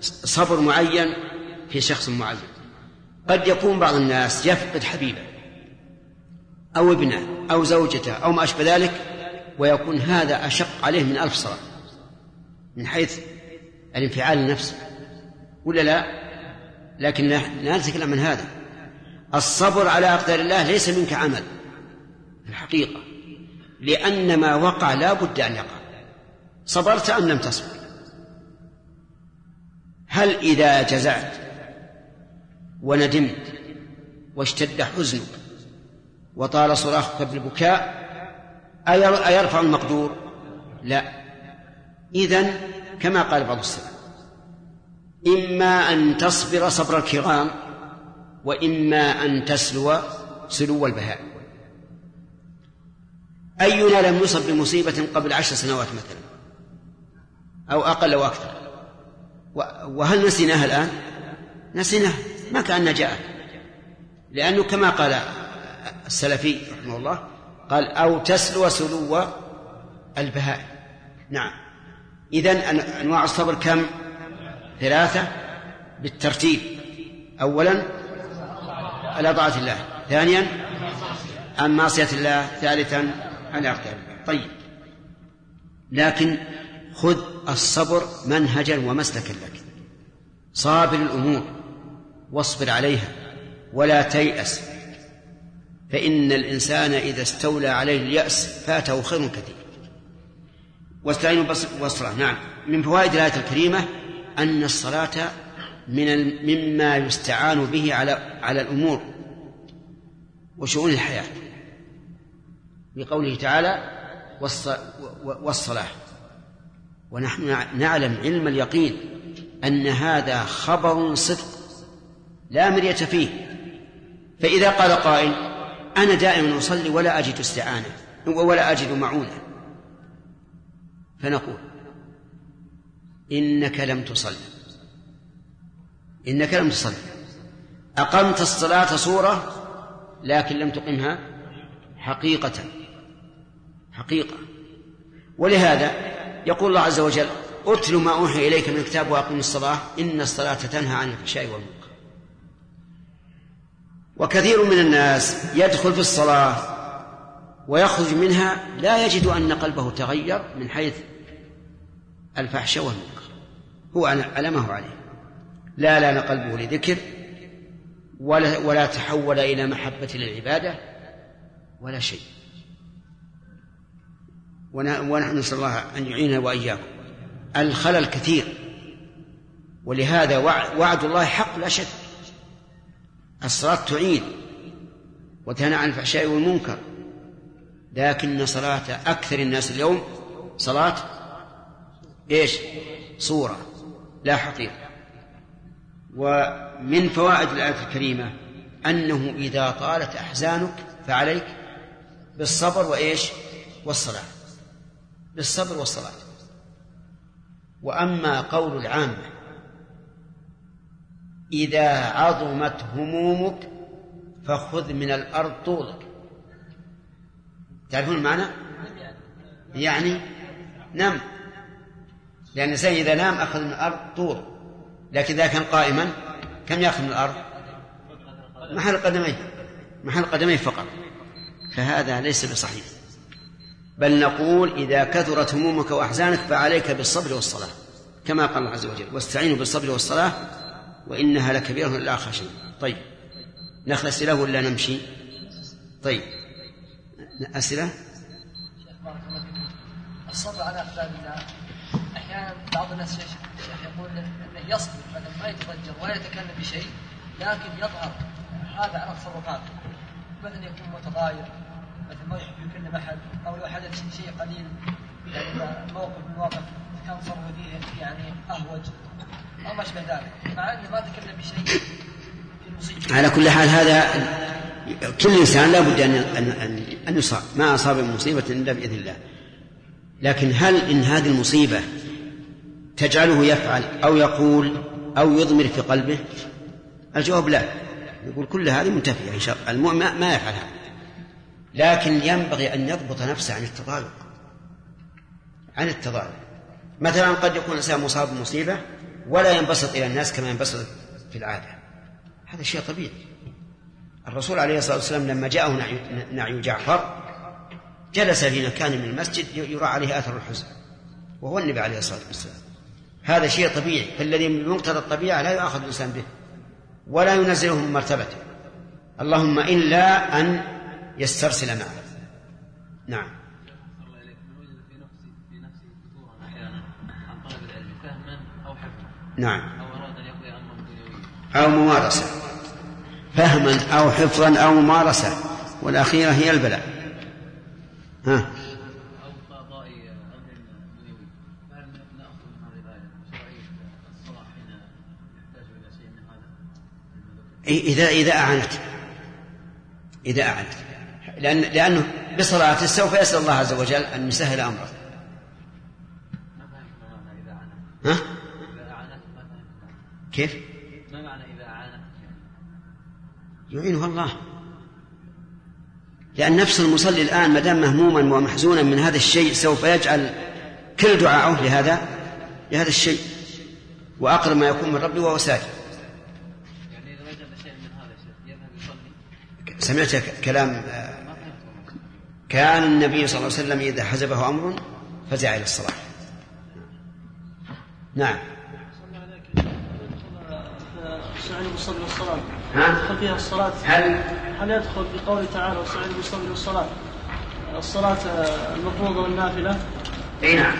صبر معين في شخص معين. قد يكون بعض الناس يفقد حبيبه أو ابنه أو زوجته أو ما أشبه ذلك ويكون هذا أشق عليه من ألف صلاة. من حيث الانفعال النفسي. ولا لا؟ لكن لا نتكلم عن هذا. الصبر على أقدار الله ليس منك عمل. في الحقيقة. لأن ما وقع لا بد أن يقع. صبرت أم لم تصبر؟ هل إذا جزعت وندمت واشتد حزنك وطال صراخك بالبكاء أيرفع المقدور؟ لا. إذن كما قال بعض السلف إما أن تصبر صبر الكرام وإما أن تسلو سلو البهاء. أينا لم يصب بمصيبة قبل عشر سنوات مثلا أو أقل أو أكثر. وهل نسيناها الآن؟ نسيناها ما كأن جاءت. لأنه كما قال السلفي رحمه الله قال أو تسلو سلو البهائم نعم. إذا أنواع الصبر كم؟ ثلاثة بالترتيب. أولا على طاعة الله. ثانيا عن معصية الله. ثالثا عن اعتاب طيب. لكن خذ الصبر منهجا ومسلكا لك. صابر الأمور واصبر عليها ولا تيأس. فإن الإنسان إذا استولى عليه اليأس فاته خير كثير. واستعينوا بالصلاة نعم. من فوائد الآية الكريمة أن الصلاة من مما يستعان به على على الأمور وشؤون الحياة. بقوله تعالى والصلاة. ونحن نعلم علم اليقين أن هذا خبر صدق لا مرية فيه. فإذا قال قائل أنا دائما أصلي ولا أجد استعانة ولا أجد معونة. فنقول إنك لم تصل. إنك لم تصل. أقمت الصلاة صورة لكن لم تقمها حقيقة. حقيقة. ولهذا يقول الله عز وجل أتل ما أوحي إليك من الكتاب وأقم الصلاة إن الصلاة تنهى عن الفحشاء والمنكر. وكثير من الناس يدخل في الصلاة ويخرج منها لا يجد أن قلبه تغير من حيث الفحش والمنكر. هو على ما هو عليه. لا لأن قلبه لذكر ولا, ولا تحول إلى محبة للعبادة ولا شيء. ونحن نسأل الله أن يعيننا وإياكم. الخلل كثير ولهذا وعد الله حق لا شك. الصلاة تعين وتنهى عن الفحشاء والمنكر. لكن صلاة أكثر الناس اليوم صلاة إيش؟ صورة. لا حقيقة. ومن فوائد الآية الكريمة أنه إذا طالت أحزانك فعليك بالصبر وإيش؟ والصلاة. بالصبر والصلاة. وأما قول العامة إذا عظمت همومك فخذ من الأرض طولك. تعرفون المعنى؟ يعني نم. لأن الإنسان إذا نام أخذ من الأرض طول لكن إذا كان قائما كم يأخذ من الأرض؟ محل قدميه. محل قدميه فقط. فهذا ليس بصحيح. بل نقول إذا كثرت همومك وأحزانك فعليك بالصبر والصلاة. كما قال الله عز وجل واستعينوا بالصبر والصلاة وإنها لكبيرة إلا خاشعين طيب. ناخذ أسئلة ولا نمشي؟ طيب. أسئلة؟ الصبر على أقدار الله. أحيانا بعض الناس شيخ يقول أنه يصبر بدل ما يتضجر ولا يتكلم بشيء لكن يظهر. هذا على تصرفاته مثلا يكون متغاير مثل ما يحب يكلم أحد أو لو حدث شيء قليل يعني موقف من المواقف كان صرفه فيه يعني أهوج أو ما أشبه ذلك. مع أنه ما تكلم بشيء على كل حال هذا كل إنسان لا بد ان ان أن يصاب. ما أصاب من مصيبة إلا بإذن الله. لكن هل إن هذه المصيبة تجعله يفعل أو يقول أو يضمر في قلبه؟ الجواب لا. يقول كل هذه منتفية إن شاء الله. المؤمن ما يفعل هذا. لكن ينبغي أن يضبط نفسه عن التضارب عن التضارب مثلا قد يكون الإنسان مصاب بمصيبة ولا ينبسط إلى الناس كما ينبسط في العادة. هذا شيء طبيعي. الرسول عليه الصلاة والسلام لما جاءه نعي جعفر جلس في مكان من المسجد يرى عليه أثر الحزن وهو النبي عليه الصلاة والسلام. هذا شيء طبيعي فالذي من مقتضى الطبيعة لا يؤاخذ الإنسان به ولا ينزله من مرتبته. اللهم إلا أن يسترسل معه. نعم. نعم. أو ممارسة. فهما أو حفظا أو ممارسة. والأخيرة هي البلاء. ها. إذا إذا أعنت إذا أعنت لأن لأنه بصلاته سوف يسأل الله عز وجل أن يسهل أمره ها؟ كيف؟ يعينه الله لأن نفس المصلي الآن ما دام مهموما ومحزونا من هذا الشيء سوف يجعل كل دعاءه لهذا لهذا الشيء وأقرب ما يكون من ربه وهو ساجد. يعني إذا وجد شيء من هذا الشيء يذهب سمعت كلام كان النبي صلى الله عليه وسلم إذا حزبه أمر فزع إلى الصلاة. نعم. استعينوا بالصبر والصلاة. ها؟ يدخل فيها الصلاة. هل؟ هل يدخل بقوله تعالى واستعينوا بالصبر والصلاة؟ الصلاة المفروضة والنافلة؟ إي نعم.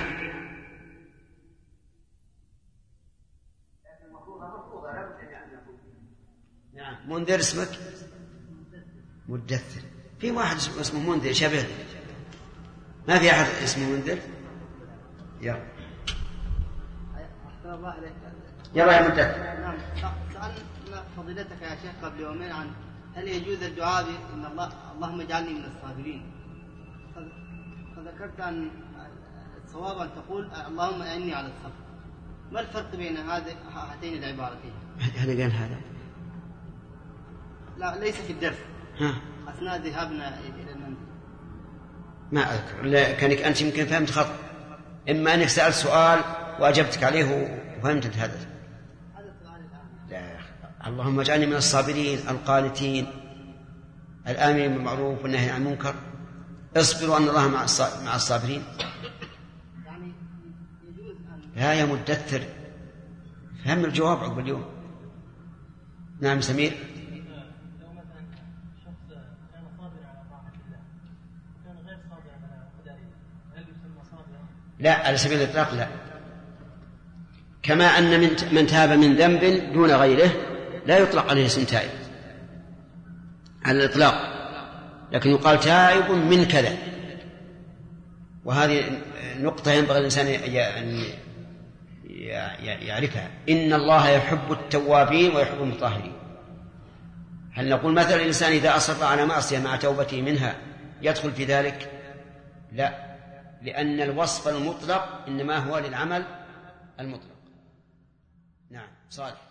نعم. منذر اسمك مدثر. في واحد اسمه منذر شبه. ما في أحد اسمه منذر يلا أحسن الله عليك يلا يا مدثر. نعم. سألنا فضيلتك يا شيخ قبل يومين عن هل يجوز الدعاء ان الله اللهم اجعلني من الصابرين؟ فذكرت أن الصواب أن تقول اللهم اعني على الصبر. ما الفرق بين هذه هاتين العبارتين؟ هذا قال هذا. لا ليس في الدرس. ها. اثناء ذهابنا إلى المنزل. ما أذكر. لا كانك أنت يمكن فهمت خطا إما أنك سألت سؤال وأجبتك عليه وفهمت أنت هذا. لا يا أخي. اللهم اجعلني من الصابرين القانتين. الامرين بالمعروف والنهي عن المنكر. اصبروا أن الله مع مع الصابرين. يعني لا يا مدثر. فهم الجواب عقب اليوم. نعم سمير لو مثلا شخص كان صابرا على طاعة الله وكان غير صابرا على قدر هل يسمى صابرا؟ لا على سبيل الإطلاق لا. كما أن من من تاب من ذنب دون غيره لا يطلق عليه اسم تائب. على الإطلاق. لكن يقال تائب من كذا. وهذه نقطة ينبغي الإنسان أن ي- ي- يعرفها. إن الله يحب التوابين ويحب المطهرين. هل نقول مثلا الإنسان إذا أصر على معصية مع توبته منها يدخل في ذلك؟ لا. لأن الوصف المطلق إنما هو للعمل المطلق. نعم صالح.